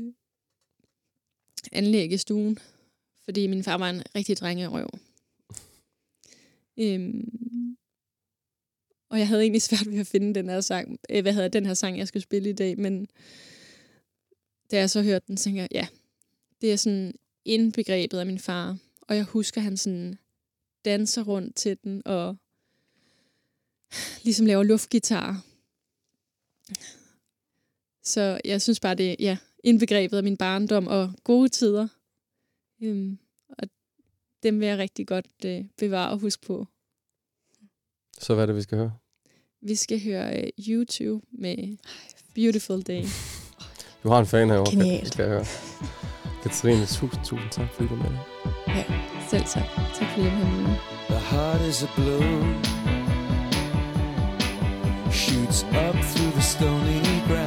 anlæg i stuen, fordi min far var en rigtig drengerøv. Øhm, og jeg havde egentlig svært ved at finde den her sang, øh, hvad hedder den her sang, jeg skal spille i dag, men da jeg så hørte den, tænkte jeg, ja, det er sådan indbegrebet af min far. Og jeg husker, han sådan danser rundt til den, og ligesom laver luftgitar. Så jeg synes bare, det er ja, indbegrebet af min barndom og gode tider. Øhm, og dem vil jeg rigtig godt øh, bevare og huske på. Så hvad er det, vi skal høre? Vi skal høre øh, YouTube med Beautiful Day. Du har en fan herovre, Genialt. skal jeg høre. Katrine, tusind, tusind tak, fordi du er med. Selv tak. Tak fordi jeg var med. The heart is a balloon Shoots up through the stony ground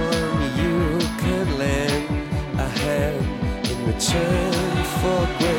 Turn for grace.